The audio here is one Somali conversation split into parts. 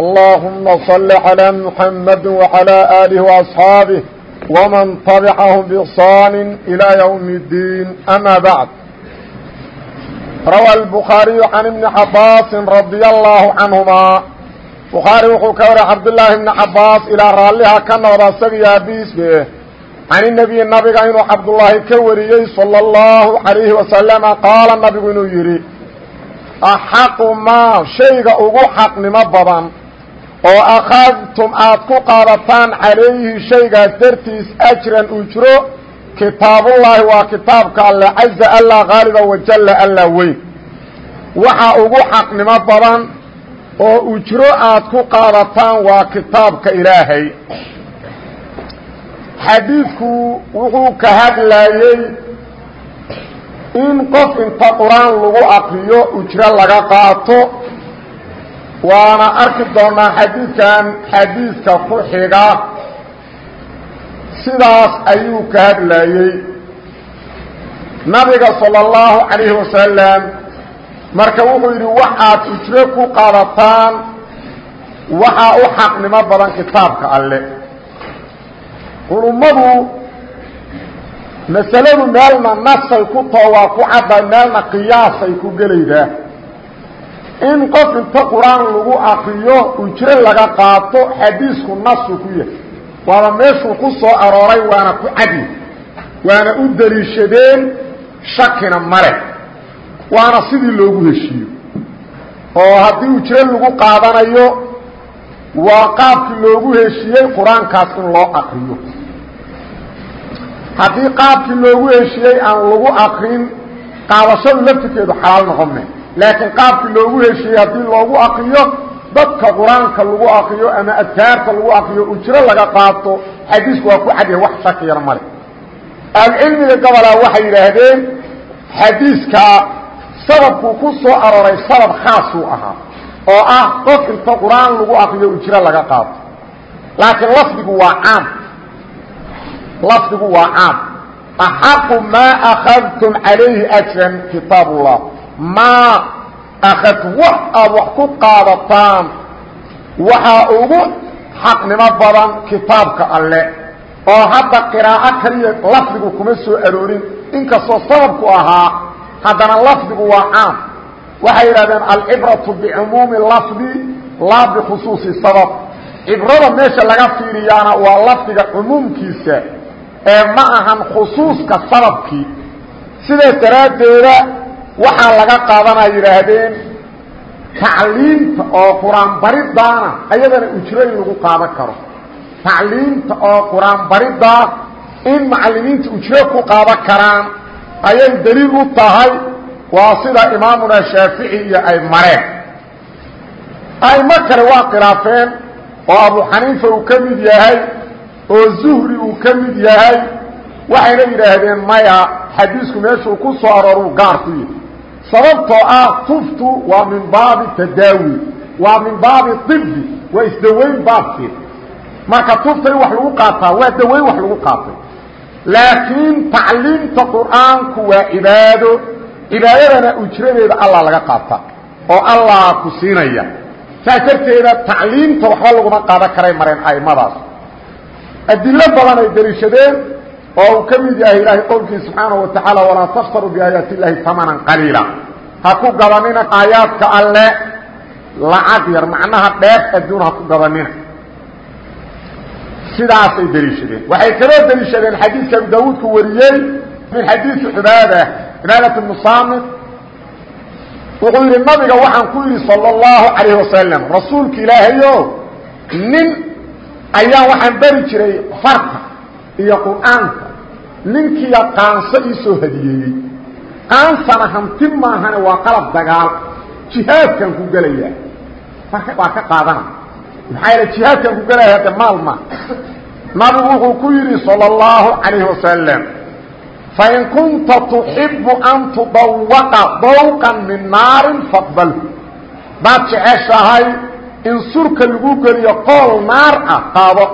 اللهم صل على محمد وعلى آله وأصحابه ومن طبعهم بإحصان إلى يوم الدين أما بعد روى البخاري عن ابن عباس رضي الله عنهما بخاري وxuu ka wara cabdاللahi بن cabaas ilaa raalliha ka noqda isagiyo abiisbe can النبي nabiga inuu cabdاللaahi ka wariyey salى الlahu عalayhi wasalama qaala nabigu inuu yidhi axaqu maa shayga ugu xaqnimo badan oo akhadtum aad ku qaadataan calayhi shaygaas dartiis ajran ujro kitaabullaahi waa kitaabka alle caza alla qaaliba wajalla alla weyn. Waxa ugu xaqnimo badan oo ujro aad ku qaadataan waa kitaabka ilaahay. Xadiidku wuxuu ka hadlaayey in qof inta qur'aan lagu aqriyo ujro laga qaato waana arki doonaa xadiidkan xadiidka ku xiga sidaas ayuu ka hadlayey nabiga salى اllahu calayhi wasalam marka wuxuu yidhi waxaad ujro ku qaadataan waxaa u xaqnimo badan kitaabka alle. Culummadu masaladu meelna nasay ku too waa ku cadda meelna qiyaasay ku gelaydaa in qof inta qur'aan lagu akriyo ujro laga qaato xadiisku nasu ku yahay. Waaba meeshuu ku soo arooray waana ku cadi. Waana u daliishadeen shakina male waana sidii loogu heshiiyo. Oo haddii ujro lagu qaadanayo waa qaabkii loogu heshiiyey qur'aankaas in loo akriyo. Haddii qaabkii loogu heshiiyey aan lagu akrin qaadashadu laftirkeedu xalaal noqome laakiin qaabkii loogu heshiiyey haddii loogu akriyo dadka qur'aanka lagu akriyo ama adkaarta lagu akriyo ujro laga qaato xadiisku waa ku cadyahay wax shakiyana male. Ahlucilmiga gobolaa waxay yidhaahdeen xadiiska sababkuu ku soo arooray sabab khaasuu ahaa oo ah qof inta qur'aan lagu akriyo ujro laga qaato. Laakiin lafdigu waa caam. Lafdigu waa caam. Axaqu maa akadtum calayhi ajran kitaab ullah maa akadtu wax aad wax ku qaadataan waxaa ugu xaqnimo badan kitaabka alle oo hadda qiraa'o kaliya lafdigu kuma soo aroorin. Inkastoo sababku ahaa haddana lafdigu waa caam. Waxay yidhahdeen alcibratu bicumuumi lafdi laa bikhusuusi sabab. Cibrada meesha laga fiiriyaana waa lafdiga cumuumkiisa ee ma ahan khusuuska sababkii. Sidaas daraaddeeda waxaa laga qaadanaa yidhaahdeen tacliimta oo qur'aan baridaana ayadana ujro lagu qaadan karo. Tacliimta oo qur'aan baridaa in macallimiinta ujro ku qaadan karaan ayay daliil u tahay. Waa sida imaamuna shaafici iyo ay mareen aimo kale waa khilaafeen oo abu xaniifa uu ka mid yahay oo zuhri uu ka mid yahay. Waxayna yidhaahdeen maya xadiisku meeshuu ku soo arooruu gaar ku yihi sababtoo ah tuftu waa min baabi tadaawi waa min baabi ibi waa isdaweyn baabkeed marka tufta in wax lagu qaataa waa daweyn wax lagu qaatay. Laakiin tacliimta qur'aanku waa cibaado cibaadadana ujradeeda allah laga qaata oo allah ku siinaya. Saas darteeda tacliimta waxba laguma qaadan karay mareen aimadaas. Adilo badan ay deliishadeen oo uu ka mid yahay ilaahay qowlkii subxaanaه wa tacaala walaa tashtaruu biaayaati اllahi tamanan qaliila ha ku gadanina aayaadka alle. Lacag yar macnaha dheef adduun ha ku gadanina sidaasay deliishadeen. Waxay kaloo deliishadeen xadiidka abu daawuudku wariyey min xadiidi cubaada cibaadat bnu saamit. Wuxuu yidhi nabiga waxaan ku yidhi salى اllahu calayh wasalam rasuulka ilaahayo nin ayaa waxaan beri jiray farta iyo qur'aanka. Ninkiiya qaanso ii soo hadiyeeyey qaansana hanti maahane waa qalab dagaal jihaadkan ku gelayaa waa ka qaadana maxaa yaele jihaadkan ku gelaya hadde maal ma nabigu wuxuu ku yidhi salى اllahu calayhi wasalam fain kunta tuxibu an tudawaqa dawqan min naarin faqbalhu daad jeceshahay in surka lagu geliyo qool naar ah qaado.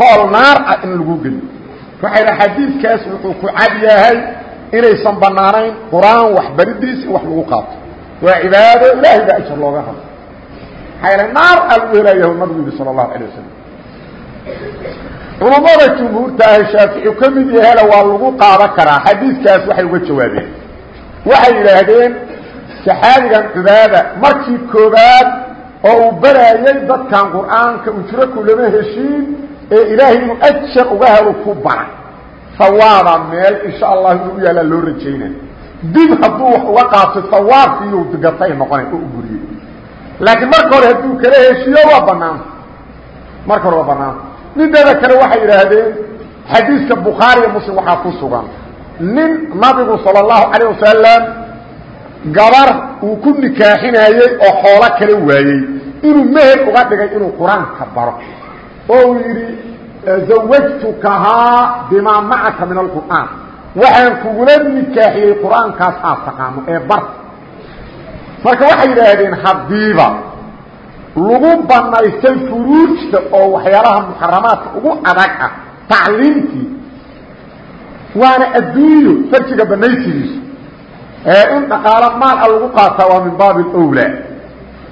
Qool naar ah in lagu geliyo. Waxay dha xadiidkaas wuxuu ku cad yahay inaysan bannaanayn qur'aan waxbaridiis in wax lagu qaato. Waa cibaado ilaahay baa ajar looga hado maxaa naar aa lagu helayahu nabigu yihi sala allahu alay wasalam culummada jumhuurta ahi shaafici ka mid yahela waa lagu qaadan karaa xadiidkaas waxay uga jawaabeen. Waxay yidhaahdeen saxaabigan cubaada markii koobaad oo uu baraayey dadkan qur'aanka ujro kulama heshiin ee ilaahay inuu ajar uga helo ku baray hawaaba meel insha allah inuu yaallaa loo rajaynay dib hadduu wax uga qaato hawaabkiiyu gatay noqonay oo u buriyey laakiin marka hore hadduu kala heshiiyo waa banaanta marka hore waa banaanta mideeda kale waxay yidhaahdeen xadiiska bukhaari iyo muslim waxaa ku sugan. Nin nabigu sala allahu calayh wasalam gabar uu ku nikaaxinayey oo xoolo kala waayey. Inuu meher uga dhigay inuu qur'aanka baro. Oo uu yidhi zawajtukahaa bimaa macaka min alqur'aan. Waxaan kugula nikaaxiyey qur'aankaas aad taqaano ee barta marka waxay yidhaahdeen haddiiba lagu banaystay furuujta oo waxyaalaha muxaramaadka ugu adag ah tacliimtii waana adduunyo farjiga banaysigiisu ee in dhaqaalo maal a lagu qaataa waa min baabi alowlaa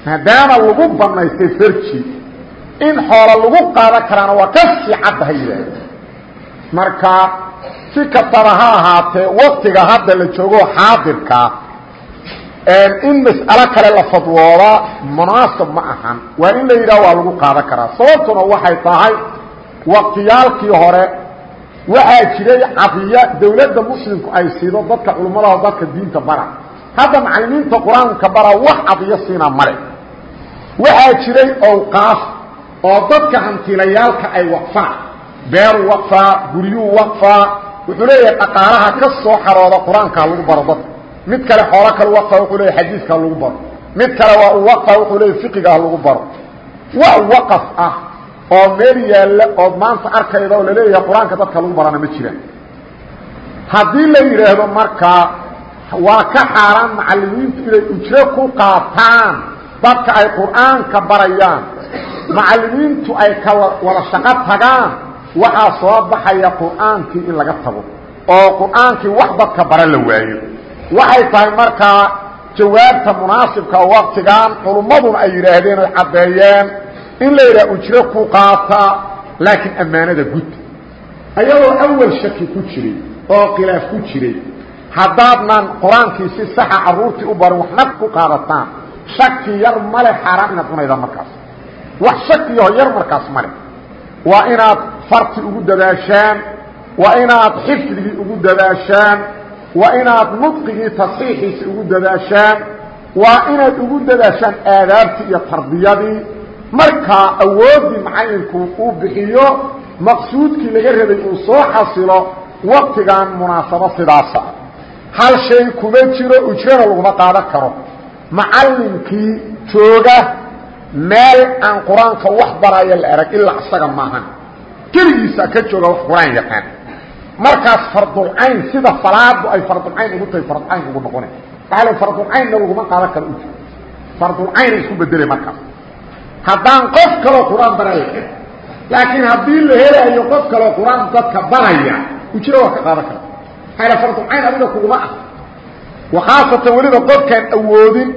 maadaama lagu banaystay farji in xoola lagu qaadan karaana waa ka sii caddaha yidhaahda marka si kastaba ha ahaatee waktiga hadda la joogo xaadirkaa in mas'alo kale la fadwoodaa munaasab ma ahan. Waa in la yidhaha waa lagu qaadan karaa. Sababtuna waxay tahay waqtiyaalkii hore waxaa jiray cadiya dawladda muslimku ay siido dadka culummadaho dadka diinta bara. Hadda macallimiinta qur'aanka bara wax cadiyo siina male waxaa jiray awqaaf oo dadka hantilayaalka ay waqfaan. Beeru waqfaa guryuu waqfaa wuxuu leeyahay dhaqaalaha ka soo xarooda qur'aankaa lagu baro dadka mid kale xoolo kale waqfa wuxuu leeyahy xadiiskaa lagu baro. Mid kale waa u waqfa wuxuu leeyahy fiqigaha lagu baro. Wax waqaf ah oo meel yaalla ood maanta arkayda oo la leeyahay qur'aanka dadka lagu barana ma jiraan. Haddii la yidhaahdo markaa waa ka xaaraan macallimiintu inay ujro ku qaataan dadka ay qur'aanka barayaan macallimiintu ay ka wada shaqo tagaan. Waxaa soo baxaya qur'aankii in laga tago oo qur'aankii wax dadka bara la waayo. Waxay tahay markaa jawaabta munaasibka waktigan culummaduna ay yidhaahdeen oy caddeeyeen in la yidhaha ujro ku qaata laakiin ammaanada gud ayadoo awal shaki ku jiray oo khilaaf ku jiray haddaadnan qur'aankii si saxa carruurtii u barin waxna ku qaadataan shaki yar male xaaraan inaad cunayda markaas wax shakiyaho yar markaas male waa inaad farti ugu dadaashaan waa inaad xifdigii ugu dadaashaan waa inaad nudqigii tasxiixiisi ugu dadaashaan waa inaad ugu dadaashaan aadaabtii iyo tarbiyadii. Markaa awooddii macalinku uu bixiyo maqsuudkii laga rabay uu soo xasilo waktigan munaasabo sidaasa hal shay kuma jiro ujrana laguma qaadan karo. Macallinkii jooga meel aan qur'aanka wax baraya la erag ilaa isaga maahan. Keligiisaa ka jooga wax qur'aan yaqaan. Markaas fardulcayn sida salaadu ay fardulcayn ugu tahay fardcayn ugu noqona waaa l fardulcaynna laguma qaadan karo ujro fardulcaynay isku bedelay markaas. Haddaan qof kaloo qur'aan baraya laakiin haddii la helaayo qof kaloo qur'aan dadka baraya ujro waa ka qaadan kara maaa fardulcayn adiga kuguma ah. Wakhaasatan weliba qofkaan awoodin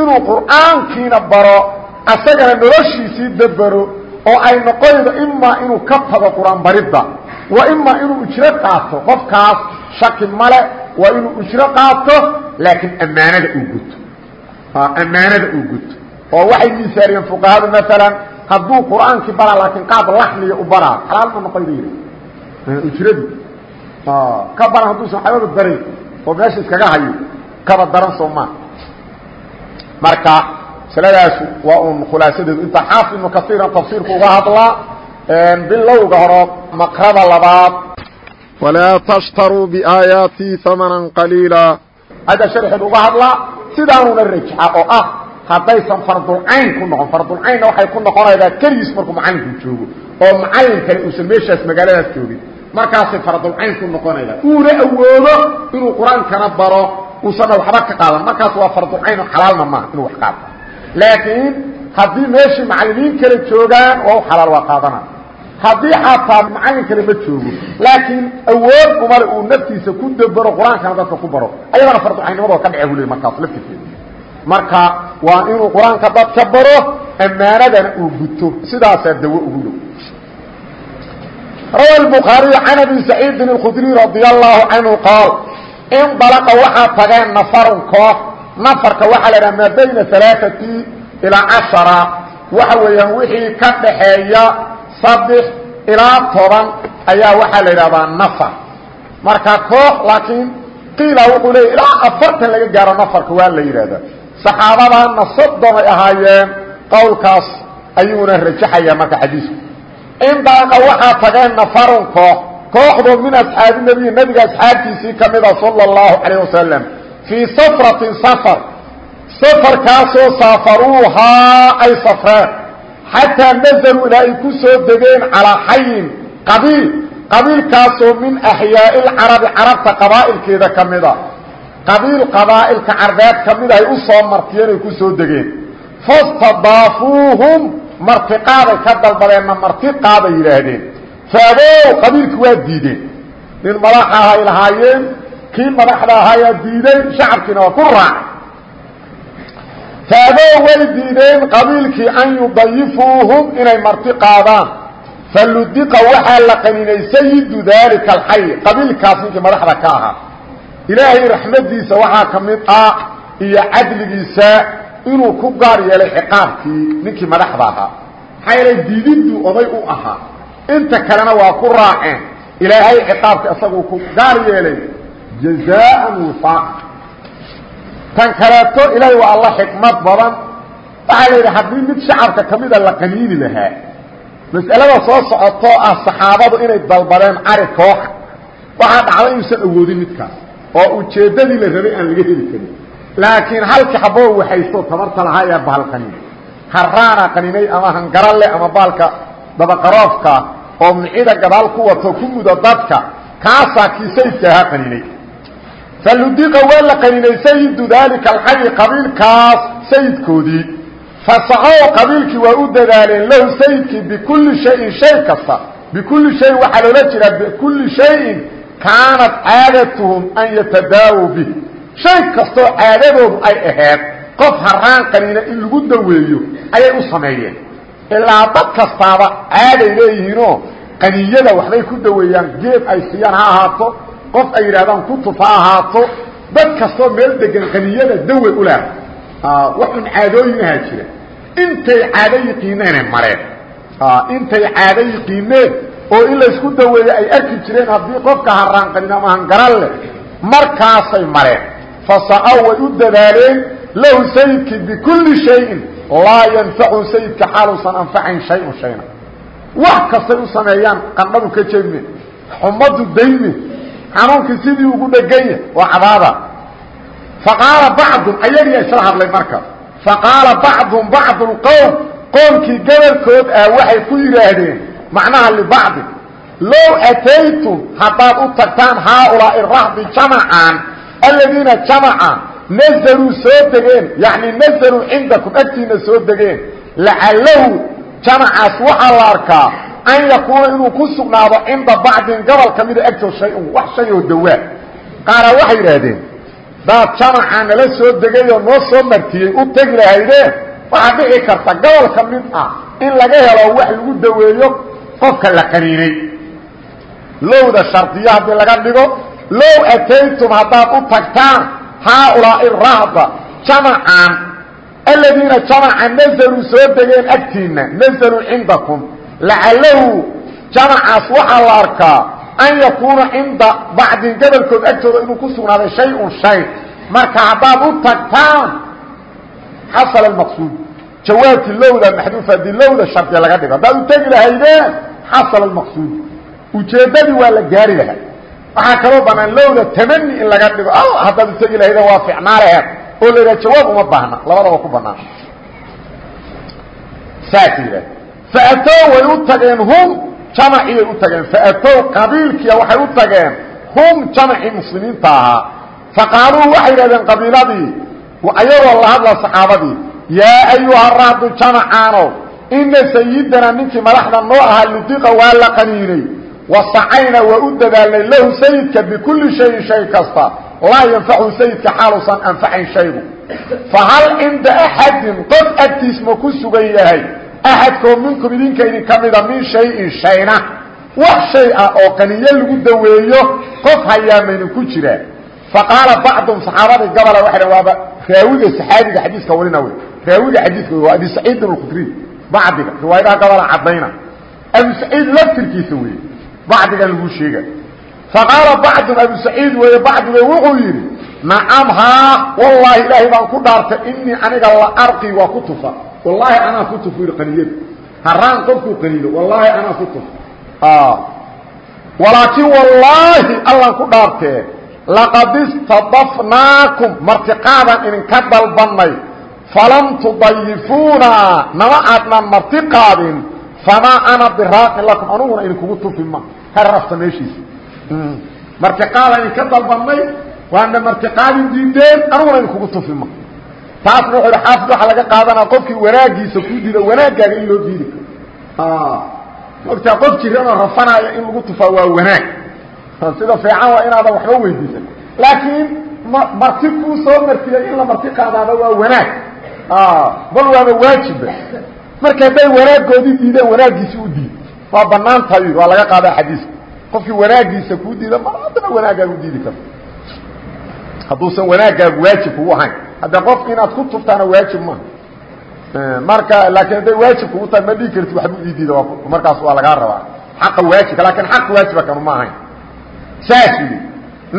inuu qur'aankiina baro asagana noloshiisii dabero oo ay noqonaydo imaa inuu ka tago qur'aan baridda wa imaa inuu ujro qaato qofkaas shaki male waa inuu ujro qaato laakiin ammaanada uu guto ammaanada uu guto oo waxay misaariyeen fuqahadu maalan hadduu qur'aankii baraa laakiin qaab laxmiya u baraa xalaal ma noqon bayri ujradii ka baran hadduusan waxbaba barayn oo meesha iskaga hayo kaba daran soo maa marka masaladaas waa un khulaasadeedu inta xaafid ibnu kasiiran tafsiirku uga hadlaa bilowga horo maqrada labaad. Walaa tashtaruu biaayaatii amanan qaliila. Hadda sharxeed uga hadlaa sidaanuna rajxa oo ah haddaysan fardulcayn ku noqon. Fardulcaynna waxay ku noqonaydaa keligiis markuu macallinku joogo oo macallin kale uusan meeshaas magaaladaas joogin. Markaasay fardulcayn ku noqonaydaa uuna awoodo inuu qur'aankana baro uusanna waxba ka qaadan. Markaas waa fardulcayn xalaalna maaha inuu wax qaato laakiin haddii meeshii macallimiin kale joogaan waa u xalaal waa qaadana haddii xataa macallin kale ma joogo laakiin awood umale uu naftiisa ku dabaro qur-aankana dadka ku baro ayadana farducaynnimadoo ka dhace bule markaas laftirkeeda marka waa inuu qur-aanka dadka baro ammaanadana uu guto sidaasaa dawo ugu dhow rawa الbukhaariي can abi saciidin اkudriy radi allahu canhu qaal indalaqa waxaa tageen nafarun koox nafarka waxaa la dhaha maa bayna alaaثati ilaa cashara. Waxa weeyaan wixii ka dhaxeeya saddex ilaa toban ayaa waxaa la yidhahdaa nafar. Marka koox laakiin qiila wuxuu leeya ilaa afartan laga gaaro nafarka waa la yidhahdaa. Saxaabadaana soddon ay ahaayeen qowlkaas ayuuna rajaxaya marka xadiisku. Indaaqa waxaa tageen nafarun koox kooxdoo min asxaabi nebiyi nebiga asxaabtiisii ka mida sala allahu calayh wasalam fii safratin safar. Safarkaasoo saafaruuhaa ay safreen xataa nazaluu ilaa ay ku soo degeen calaa xayin qabiil. Qabiilkaasoo min axyaai lcarabi carabta qabaa'ilkeeda ka mida qabiil qabaa'ilka carbeed ka mid ay u soo martiyeen ay ku soo degeen. Fastadaafuuhum martiqaaday ka dalbadeenna martiqaaday yidhaahdeen. Faabow qabiilki waa diideen. Nin madaxa ahay lahaayeen kii madaxda ahaayaa diiday shacabkiina waa ku raacay faaboo way diideen qabiilkii an yudayifuuhum inay marti qaadaan. Faludiqa waxaa la qaninay sayidu daalika alxay qabiilkaas ninkii madaxda ka ahaa. Ilaahay raxmadiisa waxaa ka mid ah iyo cadligiisa inuu ku gaar yeelay ciqaabkii ninkii madaxda ahaa. Maxaa yeelay diididdu oday u ahaa. Inta kalena waa ku raaceen. Ilaahay ciqaabka isaguu ku gaar yeelay jazaaan wifaaqa tan kaleeto ilaahay waa alla xikmad badan waxaa la yidhi haddii mid shacabka ka mida la qaniini lahaa mas'alada soo socotoo ah saxaabadu inay dalbadeen cari kooxa waxaa dhacda inuusan awoodin midkaas oo ujeeddadii la rabay aan laga heli karin laakiin halka haboo waxaysto tabarta lahaa ee bahal qaniin haraana qaninay ama hangarale ama baalka dabaqaroofka oo micida gadaal ku wato ku mudo dadka kaasaa kii sayidkaahaa qaninay faludiqa waa la qaninay sayidu daalika alxayi qabiilkaas sayidkoodii fasacow qabiilkii waa u dadaaleen lahu sayidkii bikulli shayin shay kasta bikulli shayin waxaa loola jiraa bikulli shayin kaanat caadatuhum an yatadaawow bih shay kastoo caadadoodu ay ahayd qof haraan qaniina in lagu daweeyo ayay u sameeyeen ilaa dad kastaaba caaday leeyihiinoo qaniyada waxbay ku daweeyaan geed ay siiyaan ha ahaato qof ay yidhahdaan kutub ha ahaato dad kastoo meel degan qaniyada dawey u laha waxun caadooyinahaa jira. Intay caado yiqiineenay mareen. Intay caado yiqiineen oo in laysku daweeyo ay arki jireen haddii qofka haraan qanin ama hangaran leh. Markaasay mareen. Fasacaw way u dadaaleen lahu sayidkii bikulli shayin laa yanfacu sayidka xaaluusan anfacayn shayun shayna. Wax kastay u sameeyaan qandhadu ka jebme xumadu dayme xanuunkii sidii ugu dheganya waa cabaada. Faqaala bacdum ayagiia isla hadlay marka. Faqaala bacdum bacdu lqowm qoomkii gabalkood ah waxay ku yidhaahdeen macnaha libacdi low ataytum haddaad u tagtaan haaulaa'i rahdi jamacaan aladiina jamaca nazaluu soo degeen yacni nazaluu cindakum agtiina soo degeen lacalahu jamacaas waxaa la arkaa an yakuuna inuu ku sugnaado cinda bacdin gobol ka mida agtood shay-un wax shay oo dawaa qaara waxay yidhaahdeen daad jamaca nala soo degayoo noo soo martiyey u tegi lahaydeen waxaa dhici karta gobol ka mid ah in laga helo wax lagu daweeyo qofka la qaniinay lowda shardiyo haddii laga dhigo low ataytum haddaad u tagtaan haaulaa'i rahda jamacan aladiina lacalahu jamacaas waxaa la arkaa an yakuuna cinda bacdin gobolkood agtooda inuu ku sugnaaday shay-un shay marka haddaad u tagtaan xasala maqsuud jawaabkii lowda maxduuf haddii lowda shardi laga dhigo haddaad u tegi lahaydeen xasala maqsuud ujeeddadii waa la gaari lahaa waxaa kaloo banaan lowda tamani in laga dhigo haddaad u tegi lahaydeen waa ficnaa laheed oo la yidhaha jawaab uma baahna labadaba ku banaan saasa yidhah faatow way u tageen hum jamaciyay u tageen faatow qabiilkiia waxay u tageen hum jamacii muslimiinta ahaa faqaaluu waxay yidhahdeen qabiiladii ayagoo la hadla saxaabadii yaa ayuha raadu jamacaanow ina sayidana ninkii madaxda noo ahaa ludiqa waa la qaniinay wasacayna waa u dadaalnay lahu sayidka bikulli shayin shay kasta laa yanfacu sayidka xaaluusan anfacayn shaygu fahal cinda axadin qof agtiis ku sugan yahay axadkoo minkum idinka idinka mida min shayin shayna. Wax shay ah oo qaniyo lagu daweeyo qof hayaa maydinku jiraa faqaala bacdum saxaabadii gabola dhan waaba raawiga saxaabiga xadiiska warina wey. Raawiga xadiiska waa abi saciidin alkhudriy bacdiga riwaayadaha gabola caddayna. Abu saciid laftirkiisa weeye bacdigan lagu sheega faqaala bacdun abu saciid weeye bacdiga wuxuu yidhi nacam haa wallaahi ilaahay baan ku dhaartay inii aniga la arqi waa ku tufa wallaahi anaa ku tuf yidhi qaniyada haraan qofkuu qaniino wallaahi anaa ku tuf. Walaakiin wallaahi allaan ku dhaartee laqad istadafnaakum. Martiqaadan idinka dalbannay falam tudayifuuna. Nama aadnan marti qaadin famaa ana biraaqin lakum. Aniguna idinkugu tufi ma. Harafta meeshiisa. Martiqaadan idinka dalbannay waana martiqaadin diideen. Aniguna idinkugu tufi ma taasna wuxu hi xaafid waxaa laga qaadanaa qofkii wanaagiisa ku diida wanaaggaaga in loo diidi karo. Mogtaa qof jiranoo rafanaya in lagu tufaa waa wanaag. Sida fiican waa inaadan waxba weydiisan. Laakiin marti kuu soo martiyay in la marti qaadaaba waa wanaag. Bal waaba waajiba marka hadday wanaagoodii diideen wanaagiisi u diid. Waa bannaan tahay waa laga qaadaa xadiiska. Qofkii wanaagiisa kuu diida mar haddana wanaagaaga u diidi karto hadduusan wanaagaagu waajib kugu ahayn hadda qof inaad ku tuftaana waajib maaha marka laakiin hadday waajib kugu tahay ma dhigi karti waxbu ii diida markaas waa lagaa rabaa. Xaqa waajibka laakiin xaq waajiba kanu ma ahayn saas yidhi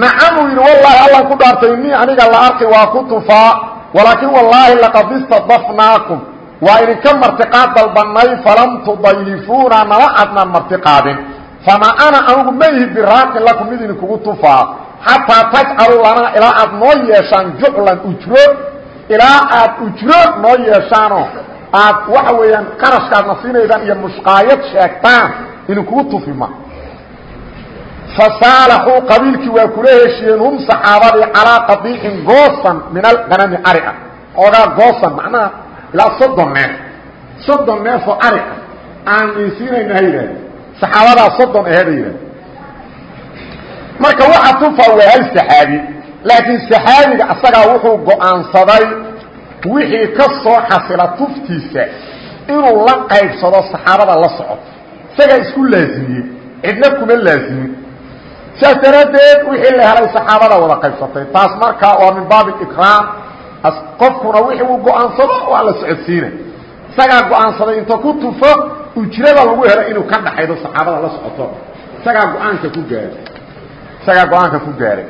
nacam uu yidhi wallaahi allan ku dhaartay nii aniga la arki waa ku tufaa walaakin wallaahi laqad istadafnaakum. Waa idinka martiqaad dalbannay falam tudayifuuna nama adnaan martiqaadin. Famaa ana anugu ma ihi biraaqin lakum mid idinkugu tufaa xataa tajcalu lanaa ilaa aad noo yeeshaan juclan ujro ilaa aad ujro noo yeeshaanoo aad waxa weeyaan qarashkaadna siinaydaan iyo mushqaayad sheegtaan idinkugu tufi ma. Fasaalaxuu qabiilkii waa kula heshiyeen hum saxaabadii calaa qadiicin goosan min alqanami ari ah xoogaa goosan macnaha ilaa soddon neef. Soddon neefoo ari ah. Aan insiinayna ha yidhahde saxaabadaa soddon aheeda yidhahde marka waxa tufa waa hal saxaabi laakiin saxaabiga asagaa wuxuu go'aansaday wixii ka soo xasila tuftiisa inuu la qaybsado saxaabada la socoto isagaa isku laazimiyey cidna kuma laazimin saas daraaddeed wixii la helay saxaabada wada qaybsatay. Taas markaa waa min baabi ikraam. Qofkuna wixii uu go'aansado waa la socodsiina isagaa go'aansaday inta ku tufo ujrada lagu helo inuu ka dhaxaydo saxaabada la socoto. Isagaa go'aanka ku gaaray isagaa go'aanka ku gaaray.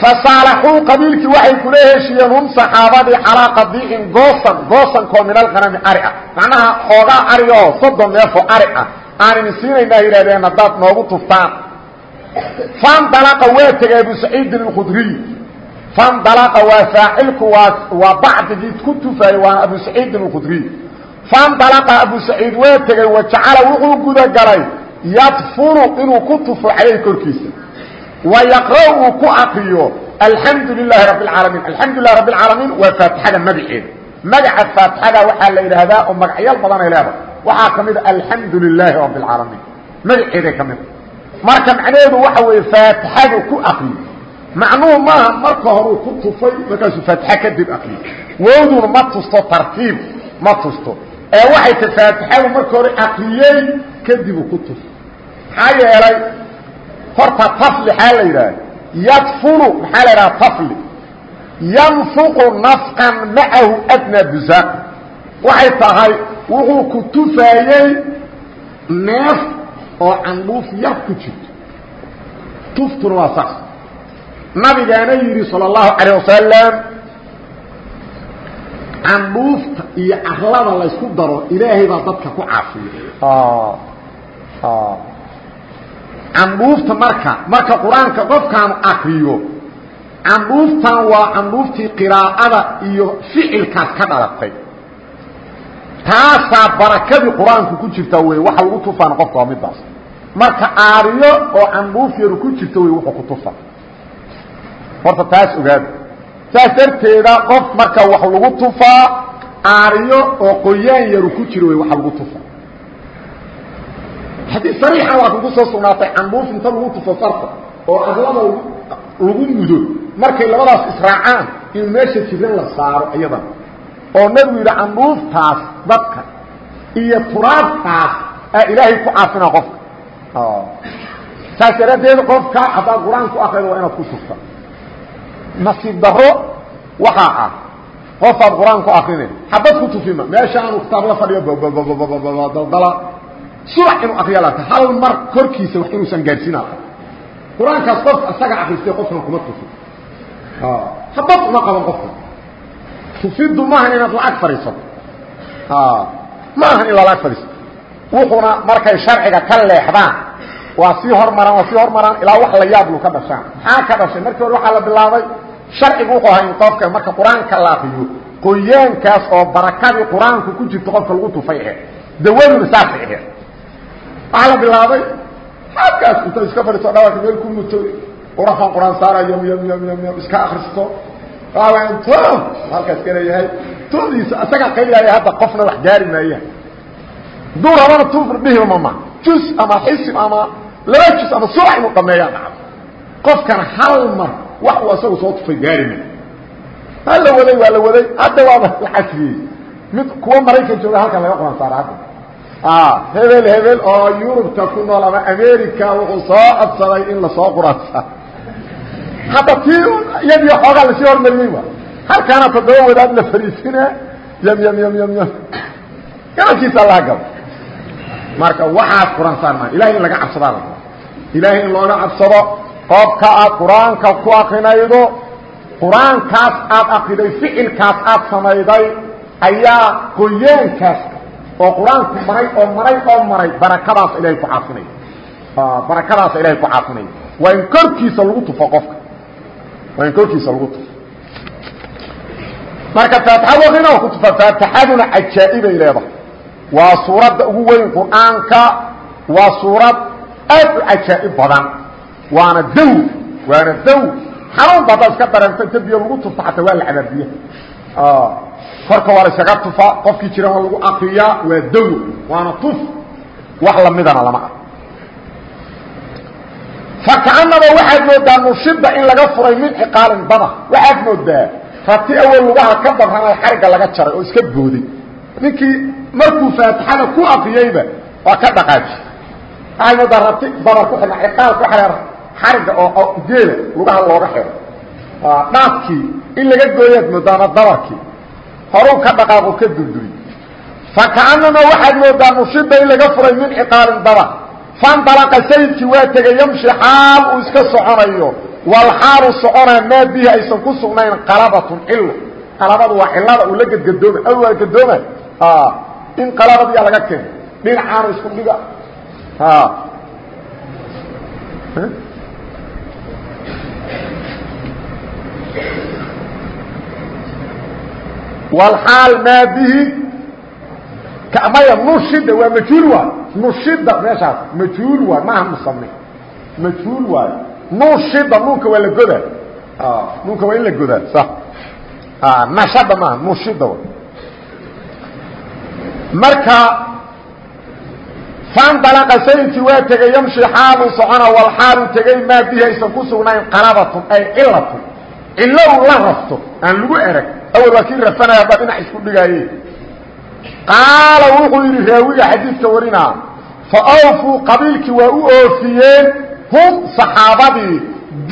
Fasaalaxuu qabiilkii waxay kula heshiiyeen saxaabadii calaa qadiicin goosan goosankoo min alqanami ari ah. Macnaha xoogaa ari oo soddon neefoo ari ah. Aan idin siinaynaa yidhahdeen haddaad noogu tuftaan. Fandalaqa waa tegay abu saciidin alkhudriy fandalaqa waa faacilku waa waa bacdigii ku tufaayey waana abu saciidin alkhudriy fandalaqa abu saciid waa tegay wajacala wuxuu gudagalay yadfunu inuu ku tufo calayhi korkiisa wa yaqra uu ku akriyo alxamdu lilaahi rabb اlcaalamiin alxamdu lilah rabb اlcaalamiin waa faatixada magaceeda magaca faatixada waxaa la yidhaahdaa oo magacyaal badanay leedahay waxaa ka mida alxamdu lilaahi rabb اlcaalamiin magaceeday ka mida marka macnaheedu waxa weeye faatixadu ku akriyo macnuhu maaha marka horuu ku tufay markaasuu faatixa kadib akriyo wooduna ma tusto tartiib ma tusto ee waxay ta faatixadu marka hore akriyey kadibuu ku tufo maxaa yeelay horta tafli xaa la yidhaha yadfulu maxaa la yidhaha tafli yanfuqu nafqan macahu adnaa busaaq waxay tahay wuxuu ku tufaayey neef oo candhuuf yar ku jirto tuftuna waa saas nabigaana yidhi salى اllahu calayه wasalam candhuufta iyo carlada laysku daro ilaahay baa dadka ku caafiya candhuufta marka marka qur'aanka qofkaanu akriyo candhuuftan waa candhuuftii qiraa'ada iyo ficilkaas ka dhalatay taasaa barakadii qur'aanku ku jirta wey waxa lagu tufaan qofka waa midaas marka aariyo oo candhuuf yaru ku jirta wey wuxuu ku tufa horta taas ogaada saas darteeda qof marka wax lagu tufaa aariyo oo qoyaan yaru ku jiro wey waxa lagu tufa. Haddii sariixa waa kugu soo sugnaatay candhuuf inta lagu tufo farta oo adlada lagu mudo markay labadaas israacaan in meesha jiran la saaro iyadan. Oo nabigu yidhi candhuuftaas dadka iyo turaabtaas aa ilaahay ku caafina qofka. Saas daraaddeed qofka haddaad qur'aan ku akrido waa inaad ku tufta nasiib daro waxaa ah. Qofaad qur'aan ku akrine xabad ku tufima meesha aanu kitaab la fadhiyo daldala subax inuu akriya laata hal mar korkiisa wax inuusan gaadhsiina qur'aankaas qof isaga akristay qofkan kuma tufi. Xabad uma qaban qofka. Tufiddu maahan inaad lacag fadhiisato. Maahan in lalaag fadhiisato. Wuxuuna markay sharciga ka leexdaan waa sii hormaraan waa sii hormaraan ilaa wax la yaablu ka dhashaan maxaa ka dhashay? Markii hore waxaa la bilaabay sharcigu wuxuu ahaa in qofka marka qur'aanka la akriyo qoyaankaas oo barakadii qur'aanku ku jirto qofka lagu tufay aheed dawaduna saasay aheed waxaa la bilaabay xaadkaas inta iska fadhiisto dhawarka meel ku muto qurafan qur'aan saara yom yom yom yom yom iska akristo to halkaas ka leeyahay. Todiisa isagaa qaylaaya hadda qofna wax gaari maayaan duu rabana tufr dhihimama jus ama xisib ama laba jus ama subax inuu dhameeyaa dhacdo qofkana hal mar wax uu asagu soo tufay gaari maayo ha la waday waa la waday. Hadda waaba la casriyey mid kuwa maraykan jooga halkan laga qoran saara hadda. Hebel hebel oo yurubta ku nool ama america wuxuu soo codsaday in la soo quraansa hadda tii iyadii xoogaa la sii hormariyey wa halkaana toddoba wadaad la fariisina ym ym ym ym ym gabalkiisa laha gabo. Marka waxaas quraan saar maa ilahay in laga cabsadaa la ilaahay in looga cabsado qofka aad qur'aanka ku akrinaydo qur'aankaas aad akriday ficilkaas aad samayday ayaa qoyaankaas oo qur'aanku maray oo maray oo maray barakadaas ilahay ku caafinaya barakadaasa ilahay ku caafinaya waa in korkiisa lagu tufo qofka. Waa in korkiisa lagu tufo. Marka faatixadu akrina ku tufa faatixaduna cajaa'ibay leedahay. Waa suuradda ugu weyn qur'aanka. Waa suurad aad u cajaa'ib badan waana daw waana daw. Xanuunba haddaad iska dareento inta biyo lagu tufto xataa waa la cadaabiya korka waa la iskaga tufa qofkii jiran waa lagu akriyaa waa daw waana tuf. Wax lamidana lama ah. Fakaanaba waxaad moodaa nushida in laga furay min ciqaalin bada waxaad moodaa rati awal lugaha ka dabranay xarigga laga jaray oo iska booday ninkii markuu faatixada ku akriyeyba waa ka dhaqaaji. Waxaad moodaa rati babar ku xidhna ciqaalka waa xarigga oo geela lugaha looga xiro. Dhaafkii in laga gooyaad moodaa ama dabarkii. Horuu ka dhaqaaqo ka durduri. Fakaanama waxaad moodaa nushida in laga furay min ciqaalin bada fandalaqa sayidkii waa tegay yamshi xaal uu iska soconayo. Walxaalu soconaa maa bihi aysan ku sugnayn qalabatun cilo qalabadu waa cilada uu la gedgadooma aw waa gadooma in qalabad yaa laga keena dhinacaanu isku dhiga walxaal maa bihi maya nushida waa majhuul waay nushida meeshaas majhuul waay maaha musame majhuul waay nushida nuunka waa la godaa nuunka waa in la godaa sa nashada maaha nushida marka fandalaqa sayidkii waa tegay yamshi xaaluu socona walxaaluu tegay maa bihi aysan ku sugnayn qalabatun ay cilatun cilo uu la rafto aan lagu erag awal waa kii rafanaya haddaa dhinac isku dhigaaye qaala wuxuu yidhi raawiga xadiidka warinaa fa awfuu qabiilkii waa u oofiyeen hum saxaabadii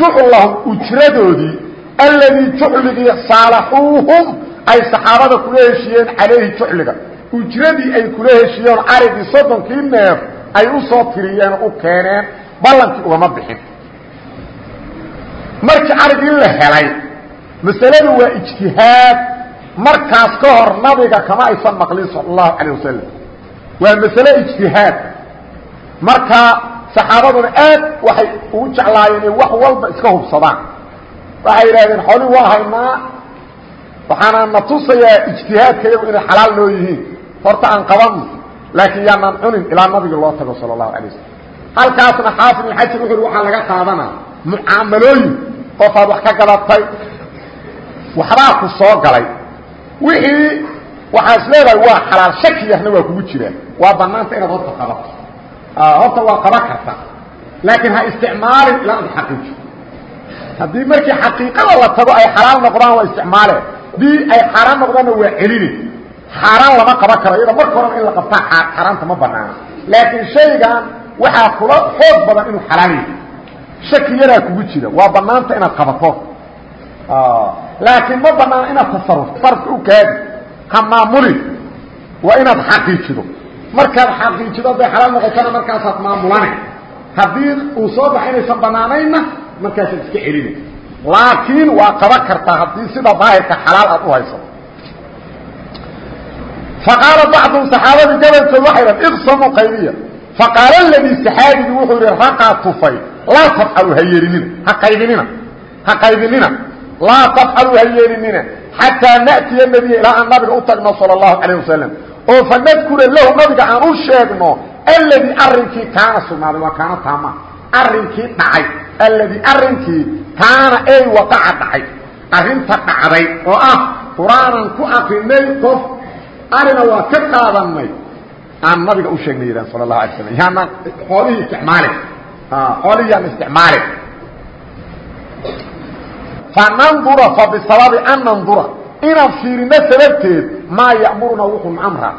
juclahum ujradoodii alladii jucligii saalaxuuhum ay saxaabada kula heshiiyeen calayhi jucliga ujradii ay kula heshiiyeen arigii soddonkii neef ay u soo tiriyeen u keeneen ballankii ugama bixin markii arigii la helay masaladu waa ijtihaad. Markaas ka hor nabiga kama aysan maqlin sal allahu calayh wasalam waa masale ijtihaad. Marka saxaabaduna aad waxay ugu jeclaayeen wax walba iska hubsadaan. Waxay yidhahdeen xoolii waa haynaa. Waxaana na tusayaa ijtihaadka iyagu inay xalaal noo yihiin. Horta aan qabanno laakiin yaanaan cunin ilaa nabiga loo tago sala allahu alay wasalam halkaasna xaafid ibn xajar wuxu uhi waxaa laga qaadanaa mucaamalooyin. Qofaad wax ka gadatay waxbaa ku soo galay. Wixii waxaa is leedahay waa xalaal shaki yarna waa kugu jiraa waa banaanta inaad horta qabato horta waa qaban karta. Laakiin ha isticmaalin ilaa ad xaqiijiyo haddii markii xaqiiqada la tago ay xalaal noqdaan waa isticmaale. Haddii ay xaaraan noqdaanna waa celini. Xaaraan lama qaban karo iyadoo marka horeba in la qabtaa xaaraanta ma banaana laakiin shaygan waxaa kula xoog badan inuu xalaal yahay shaki yaraa kugu jira. Waa banaanta inaad qabato laakiin ma banaana inaad tasarufto farka u kaadi ha maamuli waa inaad xaqiijido markaad xaqiijido hadday xalaal noqotona markaasaad maamulane haddii uu soo baxa inaysan banaanaynna markaasaad iska celina laakiin waa qaban kartaa haddii sida daahirka xalaal aad u haysato faqaala bacdu saxaabadii gabalkood waxay dhahan iqsamuu qaybiya faqaala ladii saxaabigii wuxuu yihi raqaa tufay laa tafcalu ha yeelinina ha qaybinina ha qaybinina laa tafcalu ha yeelinina xataa na'tiya nabiya ilaa aan nabiga u tagno sala allahu calayh wasalam oo fa nadkura lahu nabiga aan u sheegno alladii arrinkii kaana sugnaaday waa kaana taama. Arrinkii dhacay alladii arrinkii kaana ey waqaca dhacay arrinta dhacday oo ah qur'aanan ku aqrinay qof arina waa ka qaadanay aan nabiga u sheegnay yidhahan sala allahu alay slam yaanaan xoolihii isticmaali xoolihii yaan isticmaali fanandura fa bisababi an nandura inaan fiirino sababteed maa ya'muruna wuxuuna amra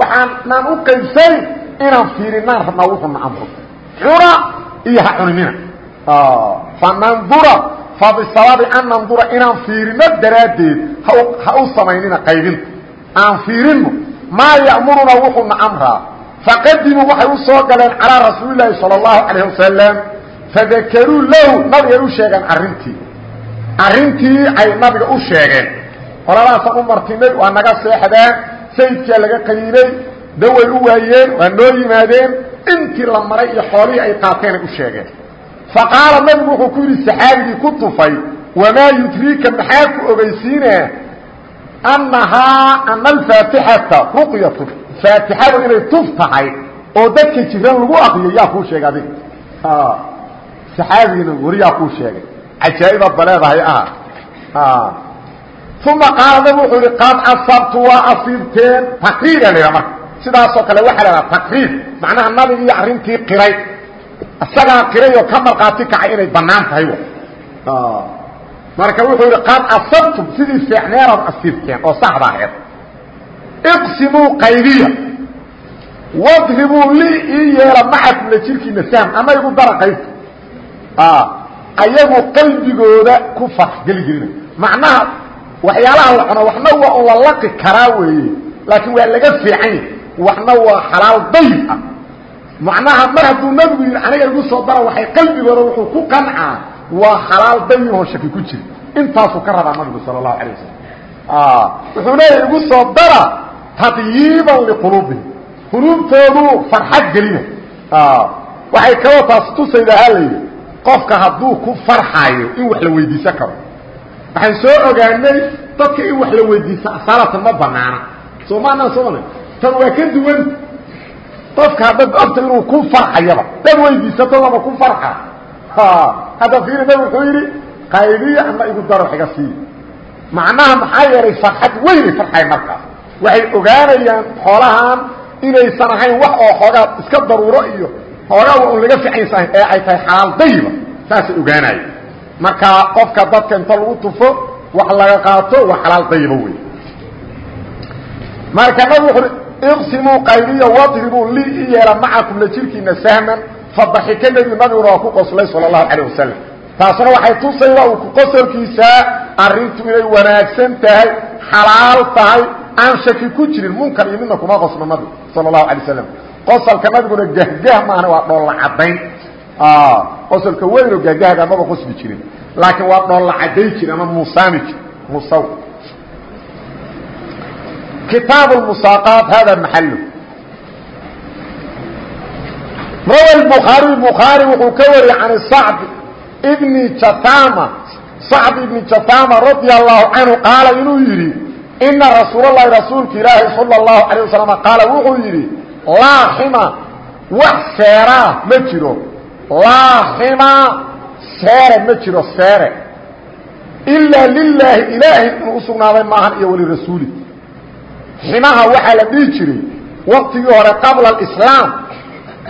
waxaanaan u qaybsanin inaan fiirinaan rabnaa wuxuuna amro cuna iyo ha cuninina fanandura fa bisababi an nandura inaan fiirino daraaddeed ha u samaynina qaybinta aan fiirino maa ya'muruna wuxuuna amraa faqadimuu waxay u soo galeen calaa rasuulilaahi sala allahu calayh wasalam fadakaruu lahu nabigay u sheegeen arrintii arrintii ay nabiga u sheegeen. Qoladaasaan u martinay waa naga seexdeen. Sayidkaa laga qayiinay daway u waayeen waa noo yimaadeen. Intii la maray iyo xoolihii ay qaateenay u sheegeen. Fa nabigu wuxuu ku yidhi saxaabigii ku tufay wamaa yudriika maxaa ku ogeysiinaa annahaa ana alfaatixata ruqyatu faatixadu inay tuf tahay oo dadka jiran lagu akriyo yaa kuu sheegay saxaabigiina wariyaa kuu sheegay cajaa'ibaad ba leedahay ah uma qaala nabig wuxuu yihi qad asabtu waa asiibteen taqriira la marka sidaasoo kale waxaa la haha taqriir macnaha nabigii arrintii qiray isagaa qiray oo ka markhaati kacay inay bannaan tahay marka wuxuu yihi qad asabtum sidii fiicneeraad asiibteen oo saxda aheed iqsimuu qaybiya wadribuu lii ii yeela macakum la jirkiina sahm ama igu dara qaybta ayagu qalbigooda ku farxgeligelina macnaha waxyaalaha la cuno waxna waa un la laqi karaa weeye. Laakiin waa laga fiican yahy waxna waa xalaal dayib ah. Macnaha mar hadduu nabigu yidhi aniga igu soo dara waxay qalbigooda wuxuu ku qancaa waa xalaal dayib oo shaki ku jira. Intaasuu ka rabaa nabigu sala allahu alay wasalam wuxuu leeyahy igu soo dara tadyiiban liquluubihim. Quluubtoodu farxad gelina. Waxay kaloo taas tusaydaa halayidhi qofka hadduu ku farxayo in wax la weydiisan karo. Waxaan soo ogaanay dadka in wax la weydiisa asaalatan ma banaana soo maanaa sooma tan waa ka duwan. Qofka haddaad ogta inuu ku farxayaba dad weydiisato lama ku farxa. Hadda fiiri nabig wuxuu yidhi qaybiya ama igu daro wax iga siiya macnaha maxaa yeelay farxad weynay farxay markaas waxay ogaanayaan xoolahan inaysan ahayn wax oo xoogaa iska daruuro iyo xoogaa waa un laga ficaysan ee ay tahay xalaal dayiba saasay ogaanaya marka qofka dadka inta lagu tufo wax laga qaato waa xalaal dayiba wey marka nabig wuxu iqsimuu qaybiya wadribuu lii i yeela macakum la jirkiina sahman. Fadaxika nebigu nabiguna waa ku qoslay sala allahu calayh wasalam taasna waxay tusaydaa uu ku qosolkiisaa arrintu inay wanaagsan tahay xalaal tahay aan shaki ku jirin munkar iyo midna kuma qosno nabigu sala allahu alay wasalam qosolka nabiguna gahgah maahna waa dhoolla caddayn qosolka weyn oo gahgahga maba qosli jirin. Laakiin waa dhoolla cadday jir ama musaami jir. Musaw. Kitaab musaaqaat hada maxalo rawa bukhaariy bukhaari wuxuu ka wariyey can sacd bni jatama sacd ibni jafama radia allahu canhu qaala inuu yidhi ina rasuulalahi rasuulka ilaahi sala اllahu alay wasalam qaala wuxuu yidhi laaxima wax seeraa ma jiro. Laaxima seere ma jiro seere. Ilaa lilaahi ilaahay inuu usugnaaday maahan iyo walirasuuli ximaha waxaa la dhihi jiray waqtigii hore qabla alislaam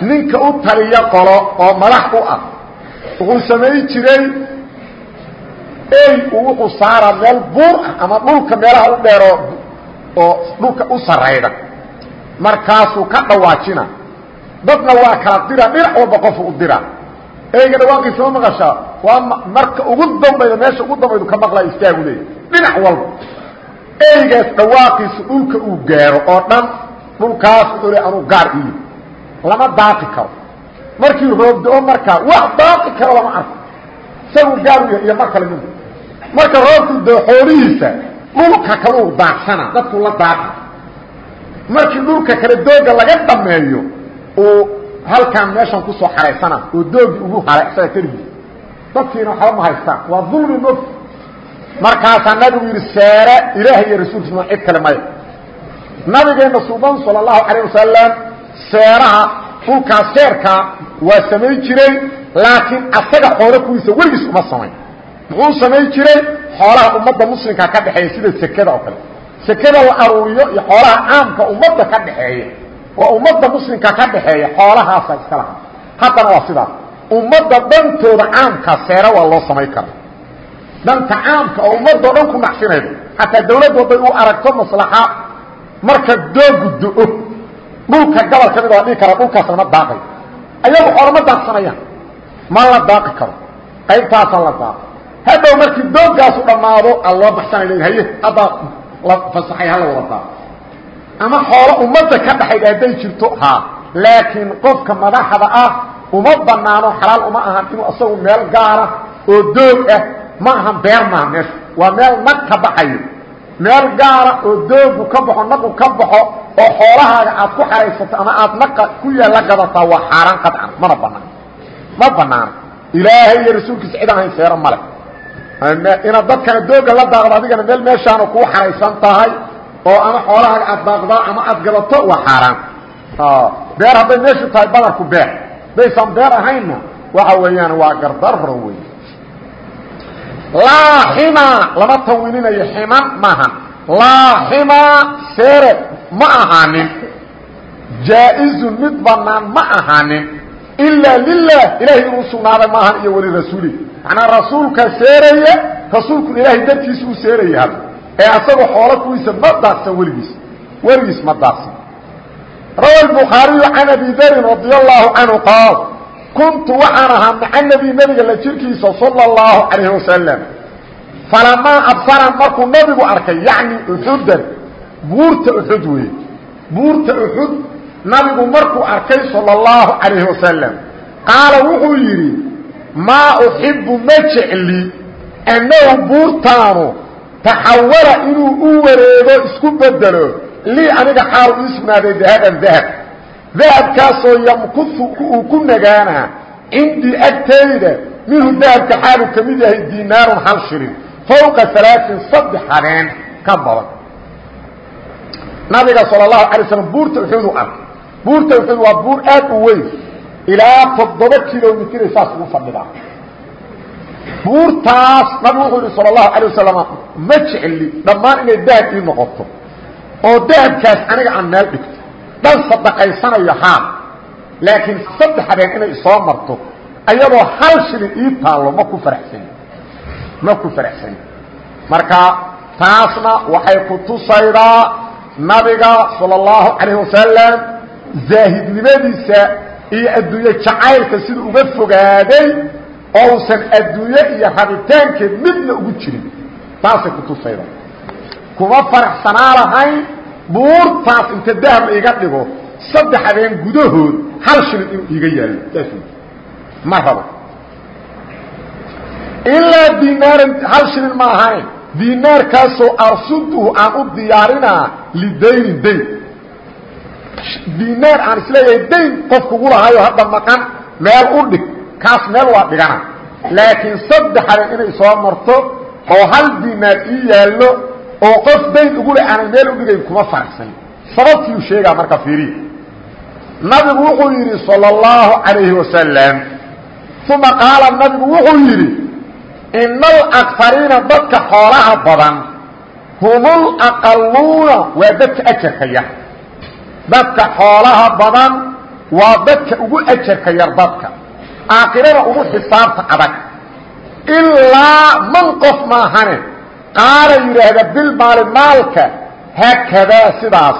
ninka u taliya qolo oo madax u ah wuxuu samayn jiray ey uu wuxuu saaraa meel buur ah ama dhulka meelaha u dheero oo dhulka u sarayda markaasuu ka dhawaajina. Dadna waa kala dira dhinac walba qofu u dira. Eyga dhawaaqiisa ma maqashaa. Waa marka ugu dambayda meesha ugu dambaydu ka maqlaa istaagu leey dhinac walba. Eygaas dhawaaqiisa dhulka uu gaaro oo dhan dhulkaas wuxuu anuu gaar iyo lama daaqi karo. Markii roobdo-o markaa wax daaqi karo lama arko. Isagu gaar u iyo mar kale mid marka roobku doo xoolihiisa dhulka kaluu daaqsana dadku la daaqi markii dhulka kale dooga laga dhameeyo uu halkaan meeshan ku soo xaraysana oo doogii ugu haray isaga keligii dadkiina waxba ma haystaan. Waa dulmi mog markaasaa nabigu yidhi seere ilaahay iyo rasuulkiisma cid kale maya nabigeena suuban sala allahu calayh wasalam seeraha dhulkaa seerkaa waa samayn jiray laakiin asaga xoolo kuwiisa weligiis uma samayn. Muxuu samayn jiray? Xoolaha ummadda muslimka ka dhexeeya sida sekada oo kale sekada la aruuriyo iyo xoolaha caamka ummadda ka dhaxeeya oo ummadda muslimka ka dhaxeeya xoolahaasa iska laha haddana waa sidaas. Ummadda dhantooda caamkaa seera waa loo samayn kara danta caamka oo ummadoo dhan ku nacsinaydo xataa dawladdu hadday u aragto maslaxa marka doogu do-o dhulka gobol ka mid waa dhihi kara dhulkaas lama daaqayo ayagu xoolama daaqsanayaan. Ma la daaqi karo. Qaybtaasa la daaqo hadhow markii doogaasu dhammaado a loo baxsanay haye haddaa fasaxay hala wada daaqo ama xoolo ummadda ka dhaxayd hadday jirto haa laakiin qofka madaxda ah uma banaano xalaal uma ahan inuu asagu meel gaara oo doog ah ma ahan beer maaha meesha. Waa meel nag ka baxayo. Meel gaara oo doogu ka baxo nagu ka baxo oo xoolahaaga aad ku xaraysato ama aad naqa ku yaalla gadataa waa xaaraan qaطcan mana banaan ma banaana ilaahay iyo rasuulkiisa cid ahayn seero male inaad dadkana dooga la daaqdo adigana meel meeshaana kuu xaraysan tahay oo ama xoolahaaga aad daaqdaa ama aad gadato waa xaaraan beer hadday meeshu tahay badarku beer. Haddaysan beer ahaynna waxa weeyaan waa gardaro wey laaxima lama tanwiininayo ximan maaha laaxima seere ma ahaanin. Jaa-izun mid banaan ma ahaanin. Ilaa lilah ilahay inuu sugnaaday maahan iyo weli rasuuli manaa rasuulka seeraya rasuulkuna ilaahay dartiisa u seeraya hadda ee asagoo xoolo kuwiisa ma daaqsan weligiis. Weligiis ma daaqsan rawa bukhaariyu can abi darin radi allahu canhu qaal kuntu waxaan ahaa maca nabi nabiga la jirkiisa sala اllahu calayhi wasalam falamaa absara markuu nabigu arkay yacni uxudan buurta uxud weeye. Buurta uxud nabigu markuu arkay sala اllahu calayhi wasalam qaala wuxuu yidhi maa uxibu ma jecli annahu buurtaanu taxawala inuu u wareego isku bedelo lii aniga xaalu ii sugnaaday dahaban dahab. Dahabkaasoo yamkusu uu ku nagaanaa cindii agtayda minhu dahabka xaalu ka mid yahay dinaarun hal shilin fowqa alaain saddex habeen ka badan. Nabiga sal اlahu alay slam buurta uxudu arkay buurta uxud waa buur aad u weyn ilaa toddoba kilomitray saas ugu fadhidaa buurtaas nabigu wuxuu yihi sal اlahu alay wasalam ma jecli dhammaan inay dahab ii noqoto oo dahabkaas aniga aan meel dhigto dhan sadaqaysanayo haa laakiin saddex habeen inay isoo marto ayadoo hal shilin ii taallo ma ku faraxsani ma ku faraxsani marka taasna waxay ku tusaydaa nabiga salى اllahu calayh wasalam zaahidnimadiisa iyo adduunye jacaylka siduu uga fogaaday oo usan adduunye iyo rabitaankeed midna ugu jirin. Taasay ku tusaydaa kuma faraxsanaa lahayn buurtaas inta dahab iga dhigo saddex habeen gudahood hal shilin inuu iiga yaallo. Saas ma rabo. Ilaa dinaaran hal shilin ma ahayn dinaarkaasoo arsuduhu aan u diyaarinaa lidaynin dayn dinaar aan is leeyahay dayn qof kugu lahayo hadda maqan meel u dhig kaas meel waa dhigana. Laakiin saddex habeen inay soo marto oo hal dinaar ii yaallo oo qof dayn ugu le aanay meel udhigayn kuma farxsan sababtiiu sheegaa marka fiiriya nabigu wuxuu yidhi salى اllahu calayhi wasalam uma qaala nabigu wuxuu yidhi ina alakariina dadka xoolaha badan hum laqaluuna waa dadka ajarka yar dadka xoolaha badan waa dadka ugu ajarka yar dadka. Aakhirada ugu xisaabta adag. Ilaa man qof maahane qaala yidhaahda bilmaali maalka haakadaa sidaas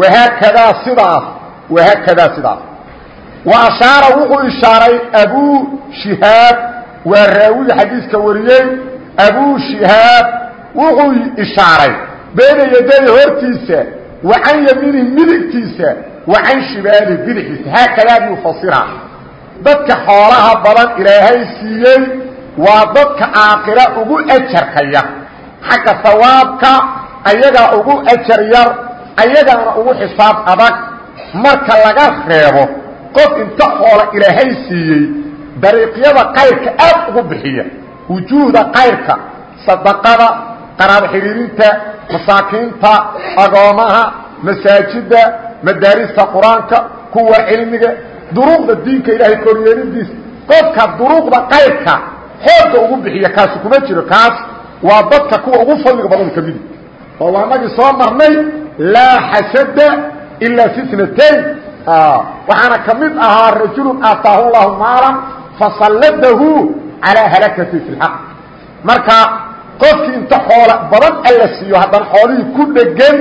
wahaakadaa sidaas wahaakadaa sidaas. Wa ashaara wuxuu ishaaray abuu shihaab waa raawiga xadiiska wariyey. Abuu shihaab wuxuu ishaaray beena yadayhi hortiisa wa can yamiinihi midigtiisa wa can shibaalihi bidixdiisa haakadaad yufasiraa dadka xoolaha badan ilaahay siiyey waa dadka aakhira ugu ajarkaya xagga sawaabka ayagaa ugu ajar yar ayagaana ugu xisaab adag marka laga reebo qof inta xoola ilaahay siiyey dariiqyada qayrka aad ugu bixiya wujuuhda qayrka sadaqada qaraabo xidhiirinta masaakiinta agoomaha masaajidda madaarista qur'aanka kuwa cilmiga duruuqda diinka ilaahay koryeelidiis qofka duruuqda qayrka xoogga ugu bixiya kaasi kuma jiro kaas waa dadka kuwa ugu fadliga badan ka midi oo waa nagii soo marnay laa xasada ilaa fi snatayn waxaana ka mid ahaa rajulun aataahu llahu maalan fasalladahu calaa halakati fi lxaq marka qofkii inta xoola badan alla siiyo haddana xoolihii ku dhegan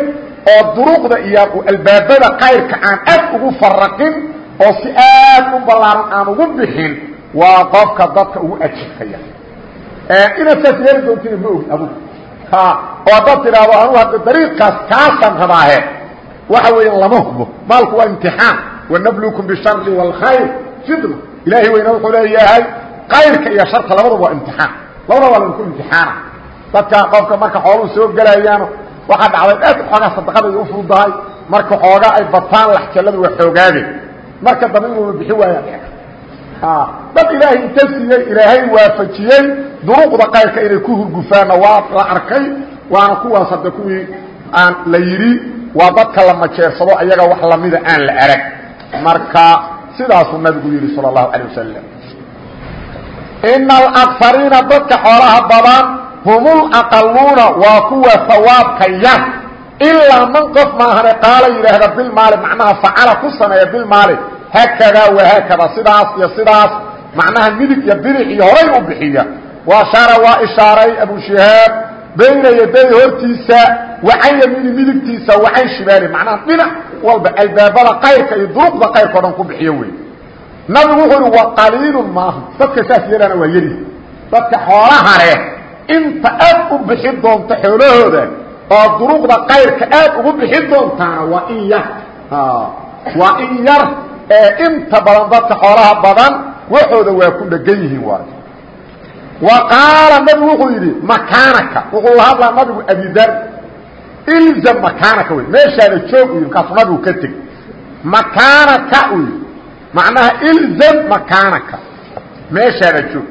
oo duruqda iyo albaabada kayrka aan aad ugu faraqin oo si aad u ballaaran aan ugu bixin waa qofka dadka ugu ajirkaya. Inaad saas yeeli doontina ma ogi adugu. Oo haddaad tidhaahdo anugu hadda dariiqaas kaasaan rabaahe waxa weeyaan lama hubo. Maalku waa imtixaan. Wanablukum bishari wاlkhayr fitna ilaahay weyna wuxuu leeyahay kayrka iyo sharka labadaba waa imtixaan. Labadaba waa lainku imtixaana dadka qofka marka xooluhu soo gelayaano waxaa dhacday aad xoogaa sadaqada ay u fududahay marka xoogaa ay bataan laxjalladu waa xoogaade marka dambe inuuna bixi waaya dad ilaahay inta siiyey ilaahay waafajiyey duruuqda qayrka inay ku hurgufaanna waa la arkay waana kuwaas hadda kuwii aan la yidhi waa dadka la majeersado ayaga wax lamida aan la arag marka sidaasuu nabigu yidhi salى الlahu عalيه wasalam ina alakariina dadka xoolaha badan hum laqaluuna waa kuwa hawaabka yar ilaa man qof maahane qaala yidhaahda bilmaali macnaha facala ku sameeya bilmaali haakadaa wahaakada sidaas iyo sidaas macnaha midig iyo biric iyo horay u bixiya. Waashaara waa ishaaray abu shihaab bayna yaday hortiisa wacan yamiini midigtiisa wacan shibaali macnaha dhinac walba albaabada kayrka iyo duruqda kayrka o dhan ku bixiyo wey nabigu wuxuu uhi wa qaliilun maaha. Dadka saas yeelana waa yari. Dadka xoolaha leh inta aad u bixi doonta xoolahooda oo duruqda kayrka aad ugu bixi doontaana waa in yar. Waa in yar ee inta badan dadka xoolaha badan waxooda waa ku dhegan yihiin waay wa qaala nabigu wuxuu yidhi makaanaka. Wuxuu la hadlaa nabigu abidar ilzam makaanaka wey meeshaada joog u yidhi markaasuu nabigu ka teg makaanaka u yidhi. Macnaha ilzam makaanaka. Meeshaada joog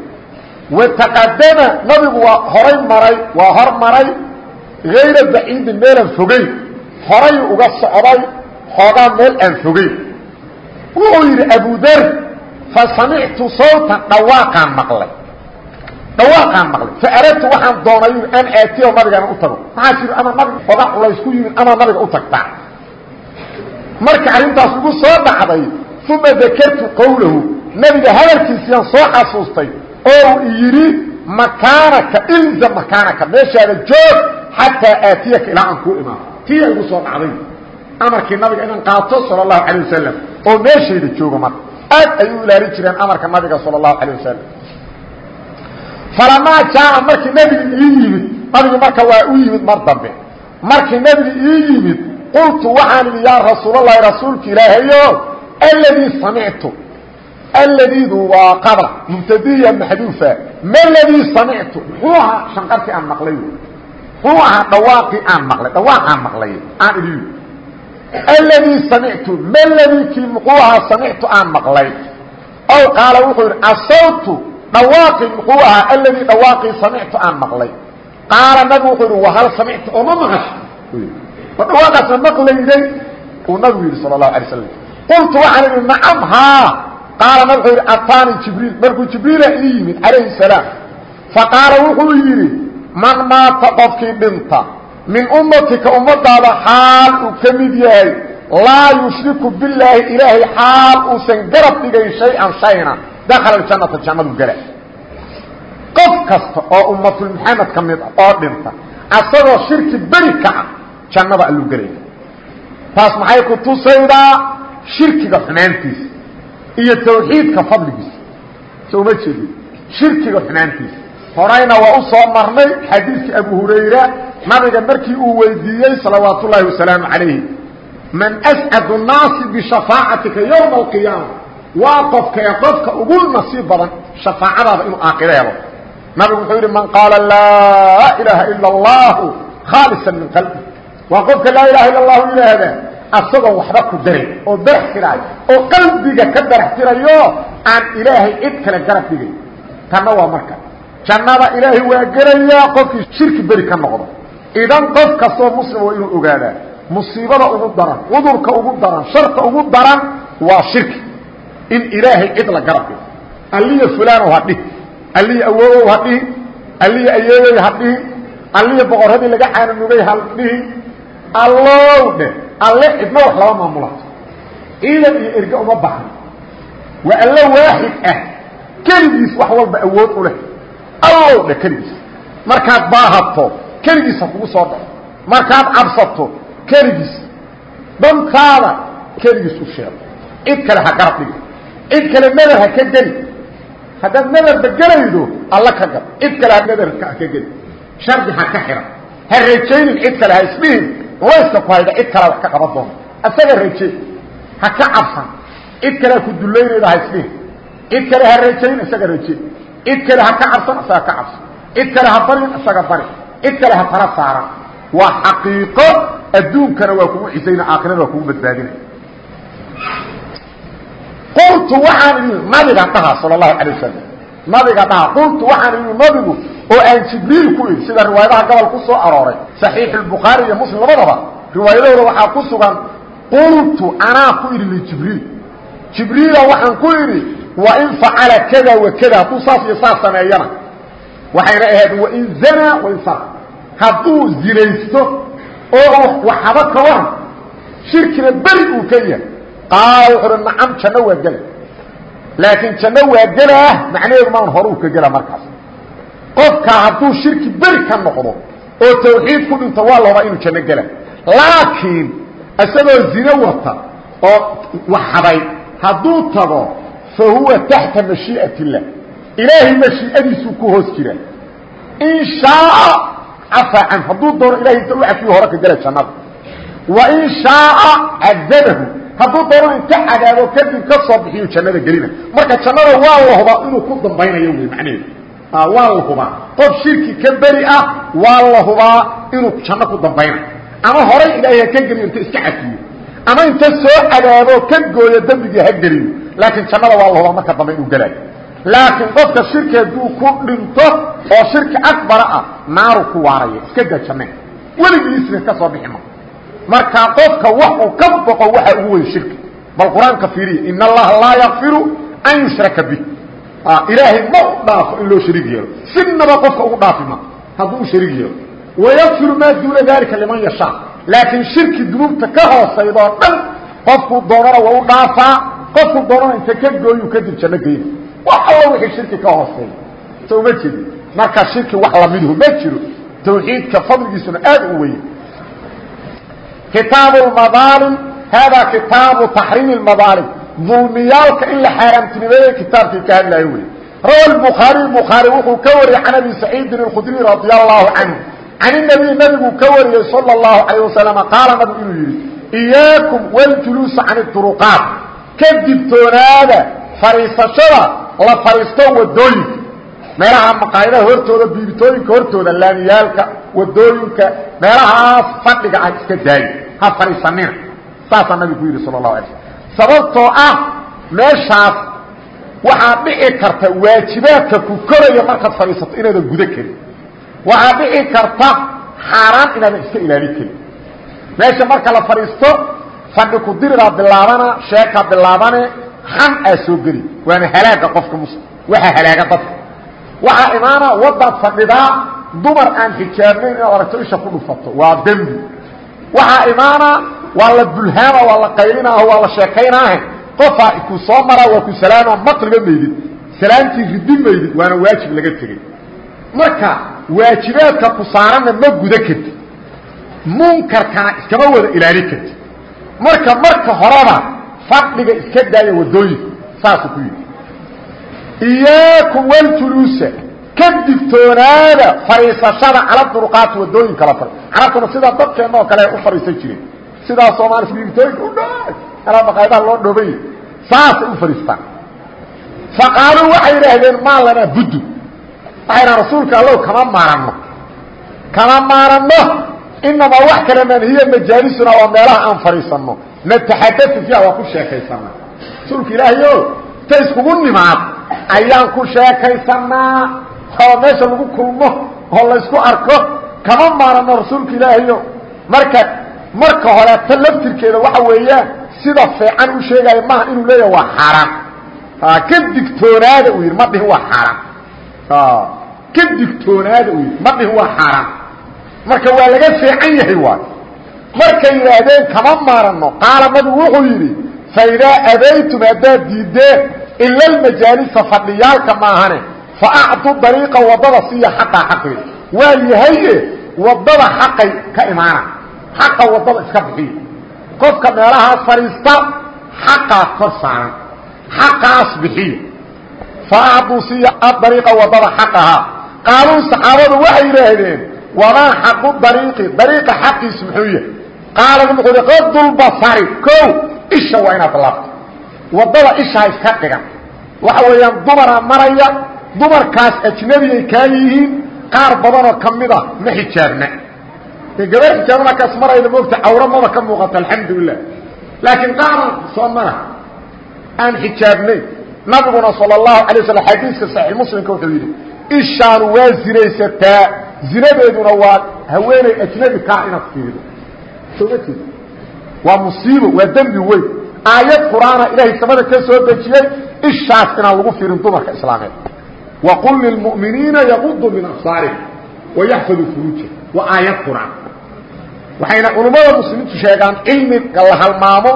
wataqadama nabigu waa horay maray waa hor maray hayra baciidin meelaan fogeyn horay uga socday xoogaa meel aan fogeyn wuxuu yidhi abudar fa samictu sawtan dhawaaqaan maqlay dhawaaqaan maqlay fa aradtu waxaan doonay an aatiyo nabigaana u tago maxaa jiri ama nabiga xoogaa culaysku yimid ama nabiga u tagtaa marka arrintaas ugu soo dhacday uma dakartu qowlahu nabiga hadalkiisiyaan soo xasuustay ou yidhi makaanaka ilzam makaanaka meeshaada joog xataa aatiyaka ilaa aan kuu imaano tii ay igu soo dhacday amarkii nabiga inaan qaato sala allahu calayh wasalam oo meeshayda joogo marka aad ay u ilaalin jireen amarka nabiga sala allahu calayh wasalam falamaa jaaa markii nebiga ii yimid nabigu marka waa u yimid mar dambe. Markii nebiga ii yimid qultu waxaan idhi yaa rasuulallahi rasuulka ilaahayo aladii samictu aladiidu waa qabla mubtadiya maxduufa. Ma ladii samictu? Muxuu ahaa shanqarkii aan maqlay? Muxuu ahaa dhawaaqii aan maqlay? Dhawaaqaan maqlay. Aan idhi. Aladii samictu? Ma ladii kii muxuu ahaa samictu aan maqlay? Ow qaala wuxuu yidhi asawtu? Dhawaaqii muxuu ahaa aladii dhawaaqii samictu aan maqlay. Qaala nabigu wuxuu yidhi wahal samicta oo ma maqasho ma dhawaaqaasma maqlayday? Uu nabigu yidhi sala allahu alay slam qultu waxaan idhi nacam haa qaala nabig wuxuu yidhi ataani jibriil. Markuu jibriila ii yimid calayhi salaam. Faqaala wuxuu yidhi man maata qofkii dhinta min ummatika ummadaada xaal uu ka mid yahay laa yushriku billaahi ilaahay xaal uusan garab dhigayn shay-an shayna dakhala aljannata jannadu gala. Qof kasta oo ummatulmuxamed ka mid ah oo dhinta asagoo shirki beri ka ah jannada alluu gelaya taas maxay ku tusaydaa? Shirkiga xumaantiisa iyo tawxiidka fadligiisa. Soo uma jeedin shirkiga xumaantiisa horayna waa u soo marnay xadiidkii abu hurayra nabiga markii uu weydiiyey salawaat ullaahi wasalaamu calayhi. Man ascadu nnaasi bishafaacatika yowma alqiyaama. Waa qofkee qofka ugu nasiib badan shafaacadaada inuu aakhiro helo. Nabigu wuxuu yidhi man qaala laa ilaaha ila allahu khaalisan min qalbi. Waa qofka laa ilaha illa allahu yidhaahda asagoo waxba ku daray oo barax tiraayo oo qalbiga ka barax tirayo aan ilaahay cid kale garab dhigay. Tanna waa marka. Jannada ilaahay waa gelayaa qofkii shirki beri ka noqdo. Idan qof kastoo muslim waa inuu ogaadaa musiibada ugu daran cudurka ugu daran sharka ugu daran waa shirki. In ilaahay cid la garab dhigo alliya fulanow ha dhihi alliya awoowow ha dhihi alliya ayeeyoy ha dhihi alliya boqorradii laga caananugay ha dhihi allow dheh alle cidna wax laba maamulato ciidan iyo erge uma baxan waa alle waaxid ah keligiis wax walba awood u leh. Allow dheh keligiis. Markaad baahato keligiis ha kugu soo dhaco. Markaad cabsato keligiis. Dantaada keligiis u sheego cid kale ha garab dhigi. Cid kale nadar ha ka geli. Haddaad nadarba gelaydo alla ka gab. Cid kale ha ka geli. Shardi ha ka xihan ha rajaynin cid kale ha isdhihin layska ku hayda cid kale wax ka qaban doona. Asaga raje ha ka cabsan. Cid kale ku dullaynayda ha isdhihin cid kale ha rajayn isaga raje. Cid kale ha ka cabsan isaga ka cabsan. Cid kale ha barin isaga bari cid kale ha tala saaran waa xaqiiqo adduunkana waa kugu cisayna aakhirana waa kugu badbaadinaya qultu waxaan idhi nabiga dhaha sal اlahu alay wasalam nabiga dhaha qultu waxaan ihi nabigu oo aan jibriil ku ihi sida riwaayadaha gobol ku soo arooray saxiix اlbukhaari iyo muslim labadaba riwaayadahooda waxaa ku sugan qultu anaa ku idhi lijibriil jibriila waxaan ku idhi wain facala kada wa kada hadduu saas iyo saas sameeyana. Waxayna ahayd wain zanaa wain sara. Hadduu zinaysto oo waxaba ka waran shirkina beri uu ka yahay. Qaala wuxu uhi nacam janno waa gela laakiin janno waa gelaa macnaheedu maan horuu ka gela markaas. Qofkaa hadduu shirki beri ka noqdo oo tawxiid ku dhinto waa la hobaa inuu janno gela laakiin isagoo zino wata oo waxaday hadduu tago fa huwa taxta mashii'at illah ilaahay mashii'adiisuu ku hoos jira. In shaaa cafaa can hadduu doono ilahay inta u cafiyo hore ka gela jannada wa in shaaa cadabahu hadduu doono inta cadaabo kadib ka soo bixiyu jannada gelina marka jannada waa la hubaa inuu ku dambaynayo wey macnaheedu waa la hubaa qof shirki ka beri ah waa la hubaa inuu janno ku dambaynayo ama horay ilaahay ha ka geliyo inta iska cafiyo ama inta soo cadaabo ka gooyo dembigii ha geliyo laakiin jannada waa la hubaa marka dambe inuu gelaayo laakiin qofka shirki hadduu ku dhinto oo shirki akbara ah naaru ku waaraya iska markaa qofka wax uu ka boqo waxa ugu weyn shirki bal qur'aanka fiiriya in allaha laa yakfiru an yushraka bih. Ilaahay ma u dhaafo in loo shariig yeelo. Sinaba qofka ugu dhaafi ma hadduu shariig yeelo. Wayakfiru maa duuna dalika liman yashaa laakiin shirki dunuubta ka hoosaydoo dhan qofkuu doonana waa u dhaafaa qofkuu doonana inta ka gooyuu kadib janno geyna wax alla wixii shirki ka hooseeya so uma jeedi marka shirki wax lamiduhu ma jiro tawxiidka fadligiisuna aad u weyn kitaabu اmadaalim haadaa kitaabu taxriimi اmadaalim dulmiyaalka in la xaaraamtinimeeye kitaabkii ka hadlaayo wey rawa bukhaariy bukhaari wuxuu ka wariyey can abi saciidin اkhudriy radi allahu canhu can inabiy nabiguu ka wariyey salى اlahu alayه wasalam qaala nabigu inuu yidhi iyaakum waljuluusa can اturuqaat ka digtoonaada fariisashada la fariisto wadooyinka meelaha maqaayadaha hortooda biibitooyinka hortooda laamiyaalka waddooyinka meelahaas fadhiga ah iska daayo. Ha fadhiisanina saasaa nabigu yidhi sal اlahu alay slm sababtoo ah meeshaas waxaa dhici karta waajibaadka ku koraya markaad fadhiisato inaadan gudo karin. Waxaa dhici karta xaaraan inaadan iska ilaalin karin. Meesha marka la fadhiisto fadhi ku diridaa bilaabana sheekaa bilaabane xan aa soo geli. Waana halaaga qofka muslim waxaa halaaga dadka. Waxaa imaana wadaad fadhidaa dumar aan xijaabnayn inaad aragto isha ku dhufato. Waa dembi. Waxaa imaana waa la bulhaama waa la qaylinaaho waa la sheekaynaahe. Qofaa ku soo maraa waa ku salaama maqliba maydid. Salaamtii ridi maydid waana waajib laga tegey. Marka waajibaadka ku saaranna ma guda kartid. Munkarkana iskama wada ilaali kartid. Marka marka horeba fadhiga iska daaya waddooyinka saasuu ku yidhi. Iyaakum waljuluusa ka digtoonaada fadhiisashada cala duruqaati waddooyinka la fadhi carabtuna sidaa dadkeenna oo kale u fadhiisan jireen. Sidaa soomaalia digtooyinka u dha alaa maqaayadaha loo dhoobay. Saasay u fadhiistaan faqaaluu waxay yidhaahdeen maa lanaa buddu? Waxay dhahan rasuulka allow kama maaranno. Kama maaranno? Inamaa wax kale maan hiya majaalisuna waa meelaha aan fadhiisanno nataxadau fiiha waa ku sheekaysana rasuulka ilaahay o ta iskugu nimaad. Ayaan ku sheekaysanaa oo meesha lagu kulmo oo laysku arko kama maaranno rasuulka ilaahayo. Marka marka horeeta laftirkeeda waxa weeyaan sida fiican u sheegaayo maaha inuu leeyahay waa xaaraan ka digtoonaada uu yidhi ma dhihin waa xaaraan ka digtoonaada uu yidhi ma dhihin waa xaaraan marka waa laga fiican yahay waay. Markay yidhaahdeen kama maaranno qaala nabigu wuxuu yidhi faidaa abaytum haddaad diideen ila almajaalisa fadhiyaalka maahane fa acdu dariiqa waddada siiya xaqaa xaqeeda waa yahaye waddada xaqay ka imaana xaqa waddada iska bixiya qofka meelahaas fadhiista xaqaa kor saaran xaqaas bixiya fa acduu siiya adariiqa waddada xaqahaa qaaluu saxaabadu waxay yidhaahdeen wamaa xaqu dariiqi dariiqa xaqiisu muxuu yahay qaala wuxuu hi qadulbasari kow isha waa inaad laabto waddada ishaa iska dhigan waxa weeyaan dumaraa maraya dumarkaas ajnabiyay kaa yihiin qaar badanoo ka mid a ma xijaabna gabar xijaaba markaas marayda moogta cawro maba ka muuqato alxamdulilah laakiin qaara soo mara aan xijaabnayn nabiguna sala allahu alay waslam xadiiska saxiix muslimka wuxuu yidhi ishaanu waa zinaysataa. Zinadeeduna waa haweeney ajnabi kaa inaad fiido soo ma jeed waa musiibo waa dembi weyn. Aayad qur'aana ilaahay samada ka soo dejiyey ishaas inaan lagu fiirin dumarka islaameed waqul lilmu'miniina yaquduu min absaarihim wayaxfaduu furuuja waa aayad qur'aan waxayna culummada muslimiintu sheegaan cilmiga la halmaamo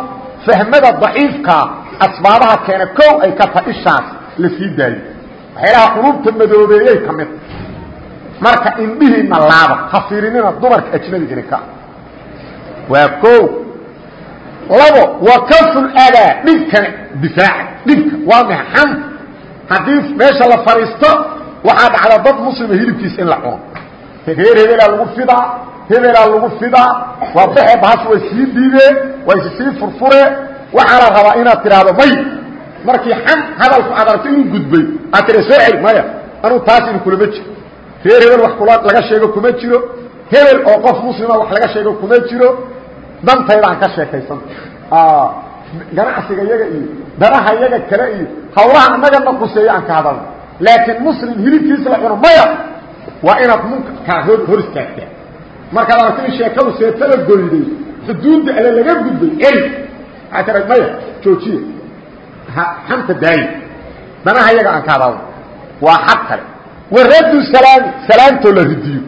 fahmada daciifkaa asbaabaha keena kow ay ka taha ishaas la sii daayo waxyaalaha qulubta madoobeeyey ka mid marka indhihiina laaba ha fiirinina dumarka ajnabiga idinka waa o labo kaful adaa dhibkana difaaca dhibka waa maxan haddii meesha la fadhiisto waxaa dhacda dad muslima hilibkiisa in la cuno. Reer hebelaa lagu fidaa hebelaa lagu fidaa. Waa baxe bahas way sii dhiibeen way sii furfure waxaa la rabaa inaad tidhaahdo may markii xan hadalku aad aragto inuu gudbay. Aad tira soo celi maya anuu taas inu kulama jiro. Reer hebel wax kula laga sheego kuma jiro. Hebel oo qof muslima wax laga sheego kuma jiro. Dantaydaan ka sheekaysan ganacsiga yaga iyo danaha yaga kale iyo hawlaha annagana quseeyo aan ka hadalno. Laakiin muslim hilibkiisa la cuno maya! Waa inaad munkarkaa hor istaagtaa markaad aragto in sheekadu seetala goyday xuduudda alle laga gudbay waxaa tira maya joojiya xanta daayi danaha yaga aan ka hadalno. Waa xaq kale. Waradu salaami salaamtoo la ridiyo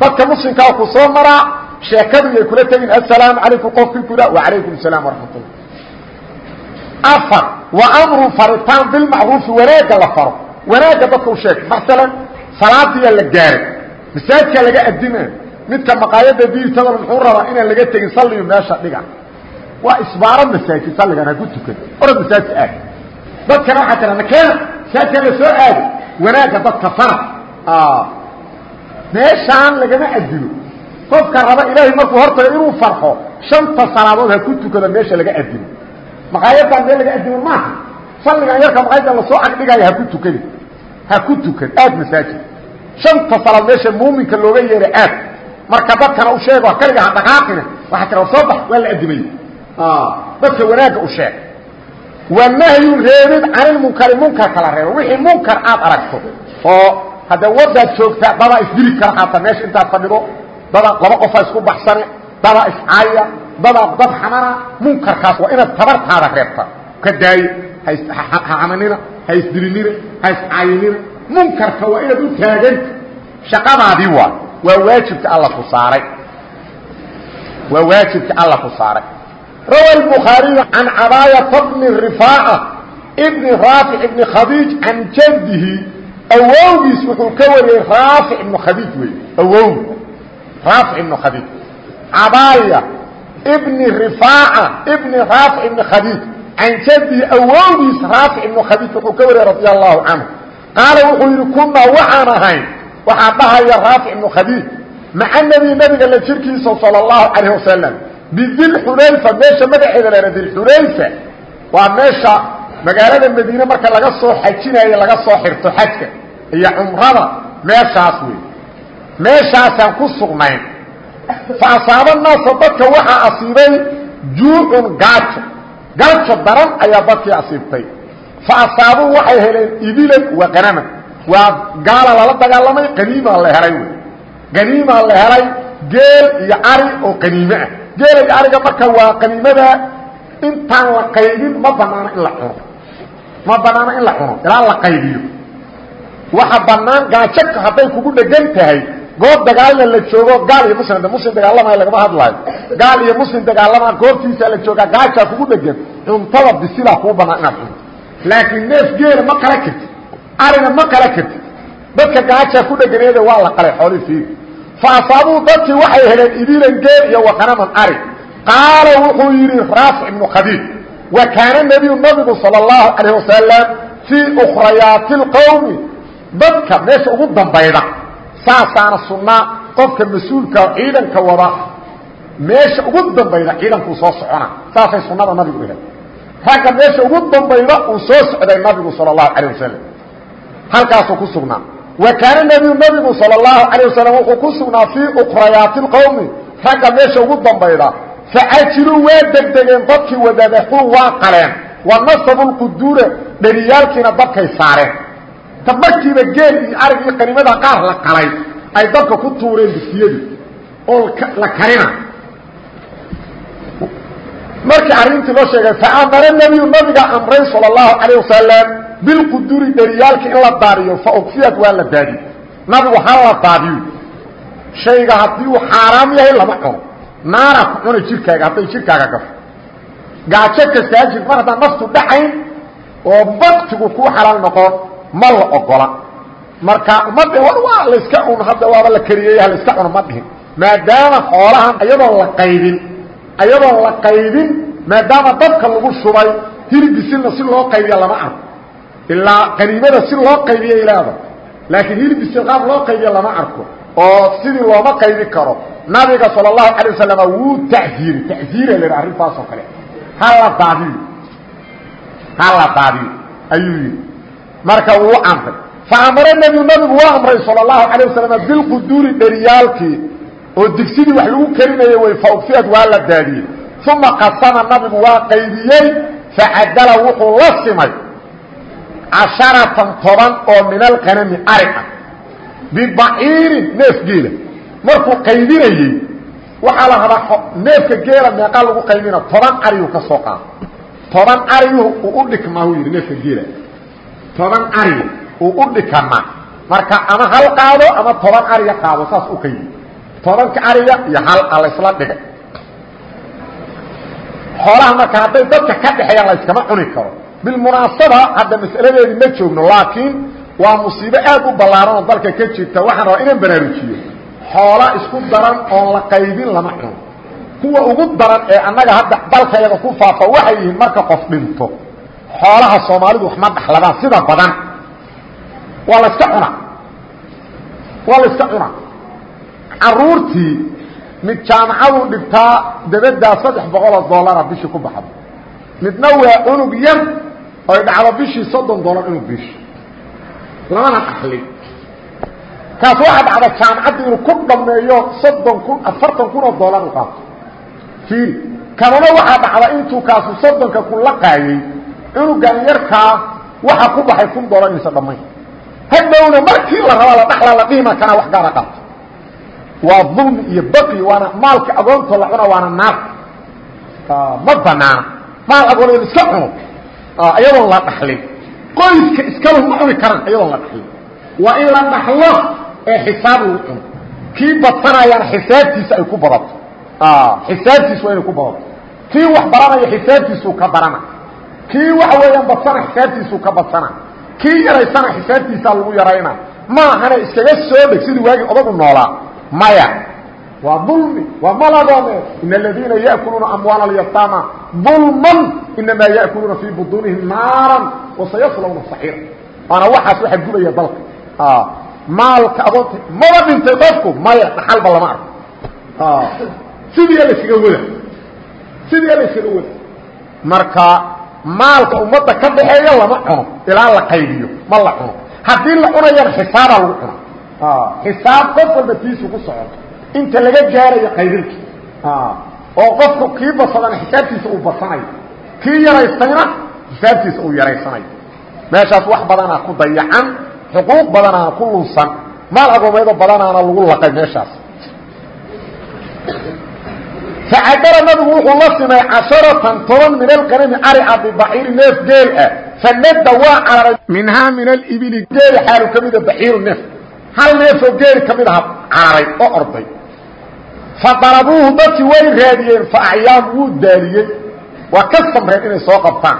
dadka muslimkaa ku soo maraa sheekadu yay kula tegin assalaamu calaykum qofkii kuda wacalaykum asalaam waraxmatullah afar wa amru faritaan bilmacruufi wanaagga la faro. Wanaagga dadka u sheeg masalan salaadiyaa la gaaray masaajidkaa laga adima midka maqaayada diirtada muxuu rabaa inaan laga tegin salligu meesha dhiga. Waa isbaaro masaajid salligan ha ku tukan orad masaajidka aad. Dadkana waxaa tira nakeena masaajidkan la soo aado wanaagga dadka fara. Meeshaan lagama adilo qofka raba ilaahay markuu hortago inuu farxo shanta salaadood ha ku tukado meesha laga adimo maqaayadan meel laga adimo maaha. Salligan yarka maqaayada la soo agdhigaayo ha ku tukani. Ha ku tukan aad masaajid. Shanta salaad meesha muuminka looga yeeray aad. Marka dadkana u sheego kaliga ha dhaqaaqina waxaa tira soo bax waa la adimay dadka wanaagga u sheeg. Wa nahyu reebid canilmunkari munkarka la reebo wixii munkar aad aragto oo haddee wadaad joogtaa dadaa isdili kara haata meesha intaad fadhido. Dadaa laba qofa isku baxsane dadaa iscaaya dadaa dad xamana munkarkaas waa inaad tabartaada reebta. Ka daaye ha xamanina ha isdilinina ha iscayinina munkarka waa inaad u taaganta shaqadaadii waa waa waajibka alla ku saaray. Waa waajibka alla ku saaray. Rawa الbukhaariyu can cabaayata bni rifaaca bni raafic ibni khadiij can jaddihi. Awowgiis wuxuu ka wariyey raafic ibnu khadiij wey awow raafic ibnu khadiij. Cabaaya bni rifaaca bni raafic ibni khadiij can jaddihi awowgiis raafic ibnu khadiij wuxuu ka wariyey radi allahu canhu. Qaala wuxuu yidhi kunaa waxaan ahayn waxaa dhahaya raafic ibnu khadiij maca nebi nabiga la jirkiisa salى اllahu calayh wasalam bidilxulayfa meesha magaceeda la dilxulayfa waa meesha magaalada madiine marka laga soo xajinayo laga soo xirto xajka iyo cumrada meeshaas wey meeshaasaan ku sugnayn fa asaaba naasa dadka waxaa asiibay juucun gaajo gaajo daran ayaa dadkii asiibtay fa asaabuu waxay heleen ibilan wa qanaman waa gaala lala dagaalamay qaniimaa la helay wey qaniimaa la helay geel iyo ari oo qaniime ah geela iyo ariga marka waa qaniimada intaan la qaybin ma banaano in la cuno ma banaano in la cuno ilaa la qaybiyo waxa banaan gaajaka hadday kugu dhegan tahay goob dagaalna la joogo gaal iyo muslim muslim dagaalamaya lagama hadlaayo gaal iyo muslim dagaalamaa goobtiisa la joogaa gaajaa kugu dhegan cuntada bisilaa kuu banaan inaad cunto. Laakiin neef geela ma qala kartid arina ma qala kartid dadka gaajaa ku dheganeeda waa la qalay xoolii fa asaabuu dadkii waxay heleen ibilan geel iyo waqanaman ari. Qaala wuxuu yidhi raafic ibnu khadiid wa kaana nebiyu nabigu sala allahu calayh wasalam fii ukhrayaati lqowmi dadka meesha ugu dambayda saasaana sunnaa qofka mas'uulka ciidanka wada meesha ugu dambayda ciidankuu soo socona saasay sunnada nabigu ahayd ragga meesha ugu dambayda uu soo socday nabigu sala allahu calayh wasalam halkaasuu ku sugnaa. Wa kaana nebiyu nabigu sala allahu calayh wasalam wuxuu ku sugnaa fii ukhrayaati lqowmi ragga meesha ugu dambayda facajiluu waa degdegeen dadkii wadadaxuu waa qaleen. Wa nasabu lquduura dheriyaalkiina dabkay saareen ta markiiba geel iyo arig iyo qanimada qaar la qalay ay dabka ku tuureen biskiyadii oo la karina. Markii arrintii loo sheegay faamara nebiyu nabiga amray sala allahu calayh wasalam bilquduri dheriyaalkii in la daadiyo fa ukfiyad waa la daadiyo nabigu ha la daadiyo shayga haddii uu xaaraam yahay lama cuno. Naara ku cuna jirkaaga hadday jirkaaga gasho gaajo kastaa jir mar haddaan naftu dhacayn oo baktigu kuu xalaal noqon ma la ogola marka ma dhihin war waa layska un hadda waaba la kariyey ha layska cuno ma dhihin maadaama xoolahan ayadoon la qaydin ayadoon la qaydin maadaama dabka lagu shubay hilibisilna si loo qaybiya lama arko ilaa qaniimada si loo qaybiya ilaada laakiin hilibisil qaab loo qaybiya lama arko oo sidii looma qaybi karo nabiga salى الlahu عalيه wasalam wuu tacziiri tacziira la arrintaasoo kale hala daadiyo hala daadiyo ayuu yidhi marka wuu amray faamara nebiyu nabigu waa amray salى الlahu عalيه wasalam bilquduuri dheriyaalkii oo digsidii wax lagu karinayay way faugfiyad waa la daadiyey uma qasama nabigu waa qaybiyey facadala wuxuu la simay casharatan toban oo min alqanami ari ah bibaciirin neef geela markuu qaybinayey waxaa la rabaa neefka geela meeqaa lagu qaybina toban ariyu ka soo qaado toban ariyu uu u dhikmaa uu yidhi neefka geela toban ari uu u dhikamaa marka ama hal qaado ama toban ariga qaado saas u qaybi tobanka ariga iyo hal a laysla dhigay xoolaha marka hadday dadka ka dhexeeyaan layskama cuni karo. Bilmunaasaba hadda mas'aladeedii ma joogno laakiin waa musiibo aad u ballaaran oo dalka ka jirta. Waxaan rabaa inaan baraarujiyo xoola isku daran oon la qaybin lama cuno. Kuwa ugu daran ee annaga hadda dalkayaga ku faafa waxay yihiin marka qof dhinto xoolaha soomaalidu wax ma dhaxladaan sida badan. Waa la iska cunaa waa la iska cunaa caruurtii mid jaamacadu dhigtaa dabaddaa saddex boqoloo dollara bishii ku baxdo. Midna waa cunug yar oy dhacdo bishii soddon dollar inuu biisho lamana dhaxlin kaas waxaa dhacda jaamacadda inuu ku dhameeyo soddon kun afartan kun oo dollar u qaato. Fiiri kanuna waxaa dhacda intuu kaasu soddonka kun la qaayey cunugan yarkaa waxa ku baxay kun dolar inaysan dhammayn hadhowna markii la rabaa la dhaxlaa la dhihima kana wax gaara qabto waa dulmi iyo baqi waana maalka agoonto la cuna waana naar. Ma banaana. Maal agoon in iska cuno. Iyadoon la dhaxlin. Qoyska iskala ma cuni karan iyadoon la dhaxlin. Waa in la dhaxlo ee xisaab lagu cuno. Kii badsanayaan xisaabtiisa ay ku badato. Xisaabtiis waa inay ku badato. Kii wax baranaya xisaabtiisuu ka barana kii waxa weeyaan badsana xisaabtiisuu ka badsana kii yaraysana xisaabtiisaa lagu yarayna. Maahana iskaga soo dheg sidii waagii odagu noolaa maya. Waa dulmi. Waa maladoome in aladiina yaakuluuna amwaala alyataama dulman. Inamaa yaakuluuna fii buduunihim naaran wasayaslawna saxiira waana waxaas waxa gubaya dalka. Maalka adoonta maba dhintay qofku maya. Dhaxalba lama arko. Sidii layskaga wada. Sidii layskaga wada. Marka maalka ummadda ka dhaxeeya lama cuno. Ilaa la qaybiyo ma la cuno. Haddii la cunayana xisaabaa lagu cuna xisaab qof walba tiisu ku socoto inta laga gaarayo qaybinka oo qofku kii basadana xisaabtiisa uu basanayo. Kii yaraystayna xisaabtiisa uu yaraysanayo meeshaas wax badanaa ku dayacan xuquuq badanaana ku lunsan. Maal agoomeedo badanaana lagu laqay meeshaas facadala nabigu wuxuu la simay casharatan toban min alqanami ari a bibaxiiri neef geel ah fanada waa cararay minhaa min alibili geeli xaalu ka mida baxiiru neef hal neefoo geeli ka mid aha cararay oo orday fa darabuuhu dadkii way raadiyeen fa acyaam wuu daaliyey waa ka samreen inay soo qabtaan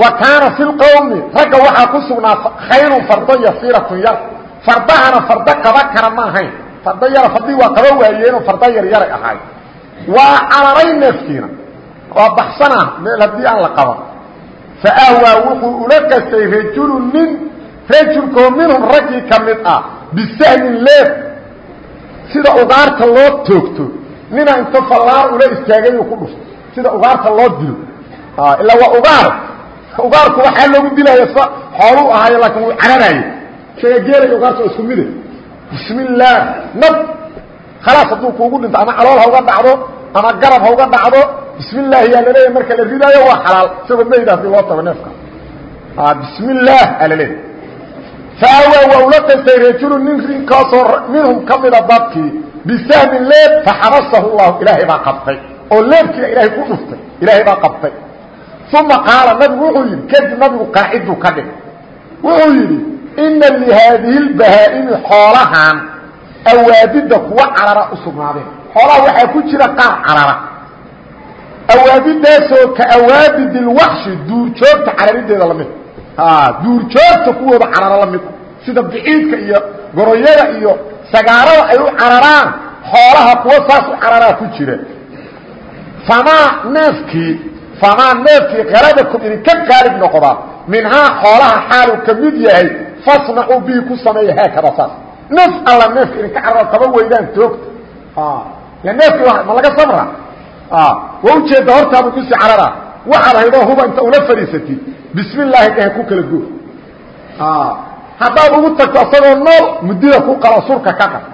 wa kaana fi lqowmi ragga waxaa ku sugnaa khayrun fardo yasiiratun yar fardahana fardo qaba kara ma ahayn fardo yara fardii waa qaba waayeenoo fardo yar yaray ahaay waa cararay neefkiina waa baxsanah meel haddii aan la qaban fa ahwaa wuxuu ula qastay rajulu nin rajulkoo minhum raggii ka mid ah bisahmin leef. Sida ugaarta loo toogto nina inta fallaar ula istaagay uu ku dhufto. Sida ugaarta loo dilo. Ilaa waa ugaar. Ugaarku waxaa loogu dilaya sa xooluu ahaayo laakiin wuu cararaye isaga geelay ugaarta oo isku mide bismi illaah nab khalaas hadduu kuugu dhinto ama calool ha uga dhacdo ama garab ha uga dhacdo bismi illaahi yaa laleeyahy marka la ridaayo waa xalaal isagoo meyda haddii loo tago neefka bismi illaah aa laleeyahy faawa waa ula qastay rajulu nin rinkaasoo minhum ka mida dadkii bisahmin leeb faxabasahu llahu ilaahay baa qabtay oo leebkiina ilaahay ku dhuftay ilaahay baa qabtay uma qaala nabigu wuxuu yidhi kadib nabigu qaaciduu ka dhigay wuxuu yidhi ina lihaadihi lbahaa'imi xoolahan awaabidda kuwa carara u sugnaadeen. Xoolaha waxaa ku jira qaar carara. Awaabidaasoo ka awaabid ilwaxshi duurjoogta cararideeda la mid duurjoogta kuwooda cararo la mid. Sida biciidka iyo goroyada iyo sagaarada ay u cararaan xoolaha kuwa saas u cararaa ku jira. Famaa neefkii famaa neefkii qalabakum idinka qaalib noqda minhaa xoolaha xaalu ka mid yahay fasnacuu bihi ku sameeya haakada saas neef alla neefka idinka cararo kaba weydaan toogta. Ya neefki ma laga sabra? Waa ujeedda hortaadu kusi carara. Waxaad haydoo huba inta ula fadhiisatid bismi illaahi dhahe ku kala go haddaad ugu tagto asagoo nool mudida ku qala surka ka qad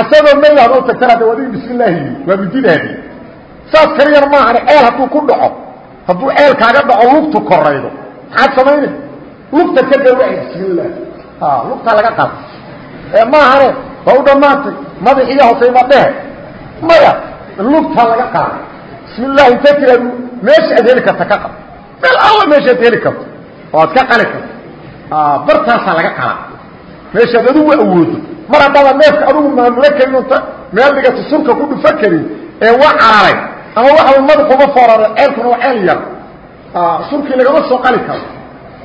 asagoo mayl hada tagtana de wadig bismi illaahi waa mudidaadi saas kaliyar maahan ceel hadduu ku dhaco. Hadduu ceel kaaga dhaco lugtu koraydo. Maxaad samaynay lugta ka gawraci bismi illah lugtaa laga qada ee maahane waa u dhammaantay madaxiiyo hooseyma dhehe. Maya lugtaa laga qaada bismi illahi inta tiraad meesha aad heli karta ka qad meel alla meeshaad heli karto. Oo aad ka qali karto. Bartaasaa laga qalaa meeshaad adugu awoodo. Mar haddaba neefka adugu maamulo karin unta meel dhigato surka ku dhufa karin ee waa cararay ama waxa madaxuga foorara ceelkuna waa ceel yar. Surkii lagama soo qali karo.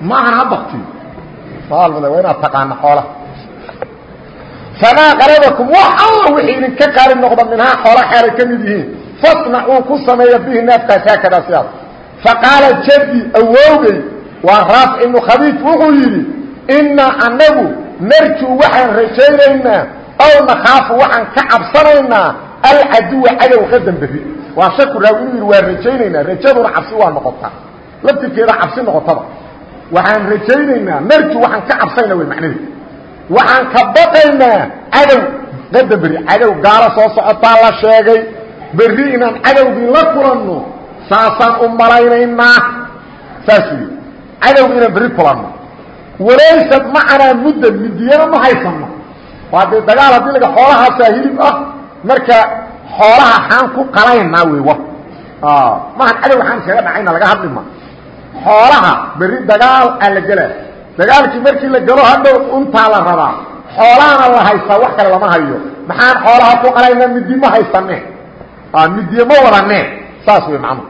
Ma ahan ha baktiyo waa inaad taqaana xoolaha famaa qarabakum wax alla wixii idinka qaalib noqda minhaa xoola xeelay ka mid yihiin fasnacuu ku sameeya bihi neefkaas haakadaa sidaas faqaala jaddi awowgay waa raafic ibnu khabiij wuxuu yidhi innaa annagu narjuu waxaan rajaynaynaa ow nakhaafu waxaan ka cabsanaynaa alcaduwa cadow qadan berri waa shaku raawi inuu yidhi waan rajaynaynaa rajaduna cabsi waa noqotaa laftirkeeda cabsi noqotaba waxaan rajaynaynaa narju waxaan ka cabsayna wey macnaheed waxaan ka baqaynaa cadow. Qadan berri cadow gaalo soo socotaa la sheegay. Berri inaan cadowgii la kulanno saasaan u malaynaynaa. Saasuu yidhi cadowga inaan berri kulanno walaysad macanaa muddan midiyana ma haysano waa dee dagaal haddii laga xoolahaasaa hilib ah marka xoolaha xaan ku qalaynaa wey wa. Mahan cadowga xaan iskaga dhacayna laga hadli ma. Xoolaha berri dagaal aa la gelaa dagaalkii markii la galo hadhow untaa la rabaa. Xoolahana la haystaa wax kale lama hayo. Maxaan xoolaha ku qalayna midi ma haysane midiye ma wadanee saas wey macnuhu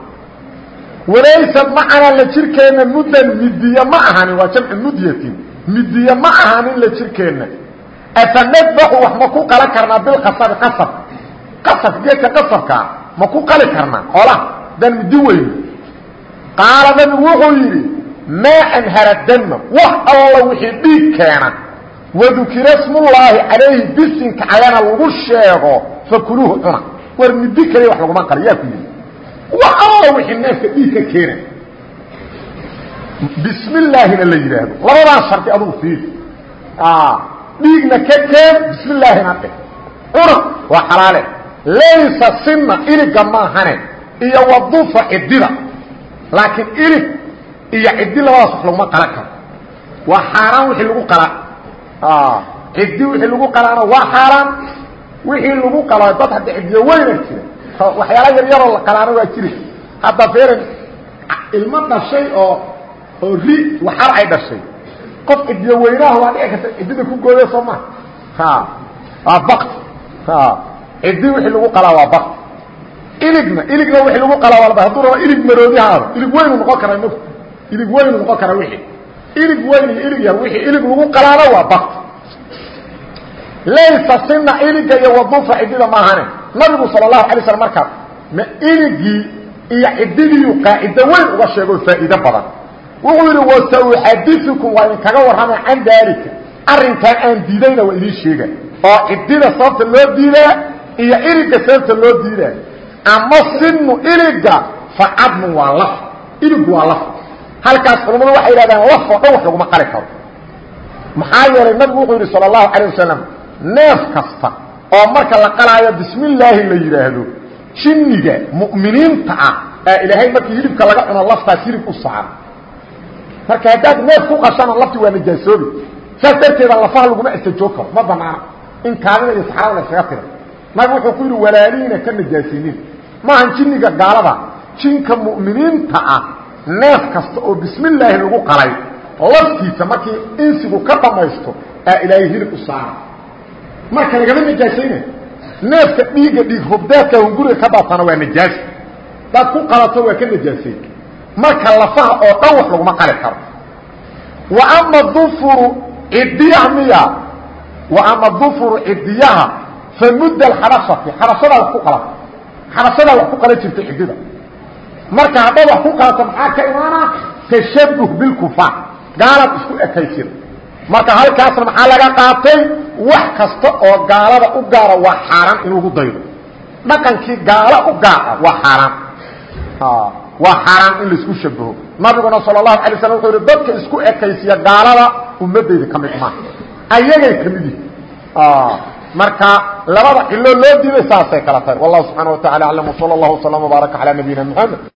walaysad macanaa la jirkeenna muddan midiye ma ahanin waa jamcu mudyatin midiye ma ahanin la jirkeenna. Afanadbaxu wax ma ku qalan karnaa bilqasabi qasab qasab. Geedka qasabkaa ma ku qali karnaa xoolaha. Daan midi weyn. Qaala nabigu wuxuu yidhi maa anhara dama wax alla wixii dhiig keena wadukira smullaahi calayhi bisinka ayana lagu sheego fakuluuhu cuna war midi kaliya wax laguma qali yaa ku yidhi wax alla wixii neefka dhiig ka keena bismi illaahina la yidhaahdo labadaas shardi adugu fiiri dhiigna ka keen bismi illaahina dheh cuna waa xalaale laysa sinna iliga maahane iyo wadufa cidida laakiin ilig iyo cidi labadaas wax laguma qalan karo. Waa xaaraan wixii lagu qala. Cidi wixii lagu qalaana waa xaaraan wixii lagu qalo dad hadda cidiyo weyna jira waxyaala yar yaroo la qalaana waa jiri. Hadda feeran ilmo dhashay oo oo ri waxar ay dhashay. Qof cidiyo weynaha waa dhici karta cidida ku gooyo soo maha ha. Waa bakti ha. Cidi wixii lagu qalaa waa bakti iligna iligna wixii lagu qalaa waa hadduu rabo ilig maroodihaado ilig weynu noqon karaa mog ilig weynu noqon karaa wixii. Ilig weyn iyo ilig yar wixii ilig lagu qalaana waa bakti laysa sina iliga iyo wadufa cidida maahane. Nabigu sala allahu alay slam markaa ma iligii iyo cididiiu qaacido weyn uga sheego faa'iido badan. Wuxuu yidhi wasauxadiukum waa idinkaga warrama can daalika. Arrinkan aan diidayna waa idiin sheega oo cidida sababta loo diidaa iyo iliga sababta loo diidaa. Ama sinu iliga facadmu waa laf. Iligu waa laf halkaas culammadu waxay yidhahdaan laf oo dhan wax laguma qali karo. Maxaa yeelay nabigu wuxuu yidhi sala allahu calayh wasalam neef kasta oo marka la qalaayo bismi la yidhaahdo jinniga mu'miniinta ah ee ilaahay markii hilibka laga cuno laftaas hilib u saara marka haddaad neef ku qashana lafti waa najaasoobi. Saas darteeda lafaha laguma asajoog karo ma banaana. In kaadida iyo saxrada la yskaga nabigu wuxuu ku yidhi walaaliina ka najaasinin. Maahan jinniga gaalada jinka mu'miniinta ah neef kasta oo bismi illaahi lagu qalay laftiisa markii insigu ka dhamaysto aa ilaahay hilib u saara. Marka lagama najaasayna neefka dhiigga dhiig hubdaadka hunguriga ka daatana waa najaas daad ku qalato waa ka najaasay. Marka lafaha oo dhan wax laguma qali karo. Wa ama dufuru cidiyaha miya. Wa ama dufuru cidiyaha fa mudda alxabashati xabashadaa wax ku qalata xabashadaa wax ku qala jirta cidida marka haddaad wax ku qaato maxaa ka imaana? Tashabuh bilkufaar gaalaad isku ekaysid marka halkaasna maxaa laga qaatay? Wax kasta oo gaalada u gaara waa xaaraan in lagu daydo. Dhaqankii gaalo u gaara waa xaaraan. Waa xaaraan in la isku shabaho nabiguna sal اlahu alay slam wuxuu ihi dadka isku ekaysiya gaalada ummadeyda ka mid maaha ayagay ka mid yihiin marka labada cilo loo diiday saasay kala tahay. Wallahu subxana wa tacala aclam wsal اllah wslam wbaaraka calaa nabiyina mxamed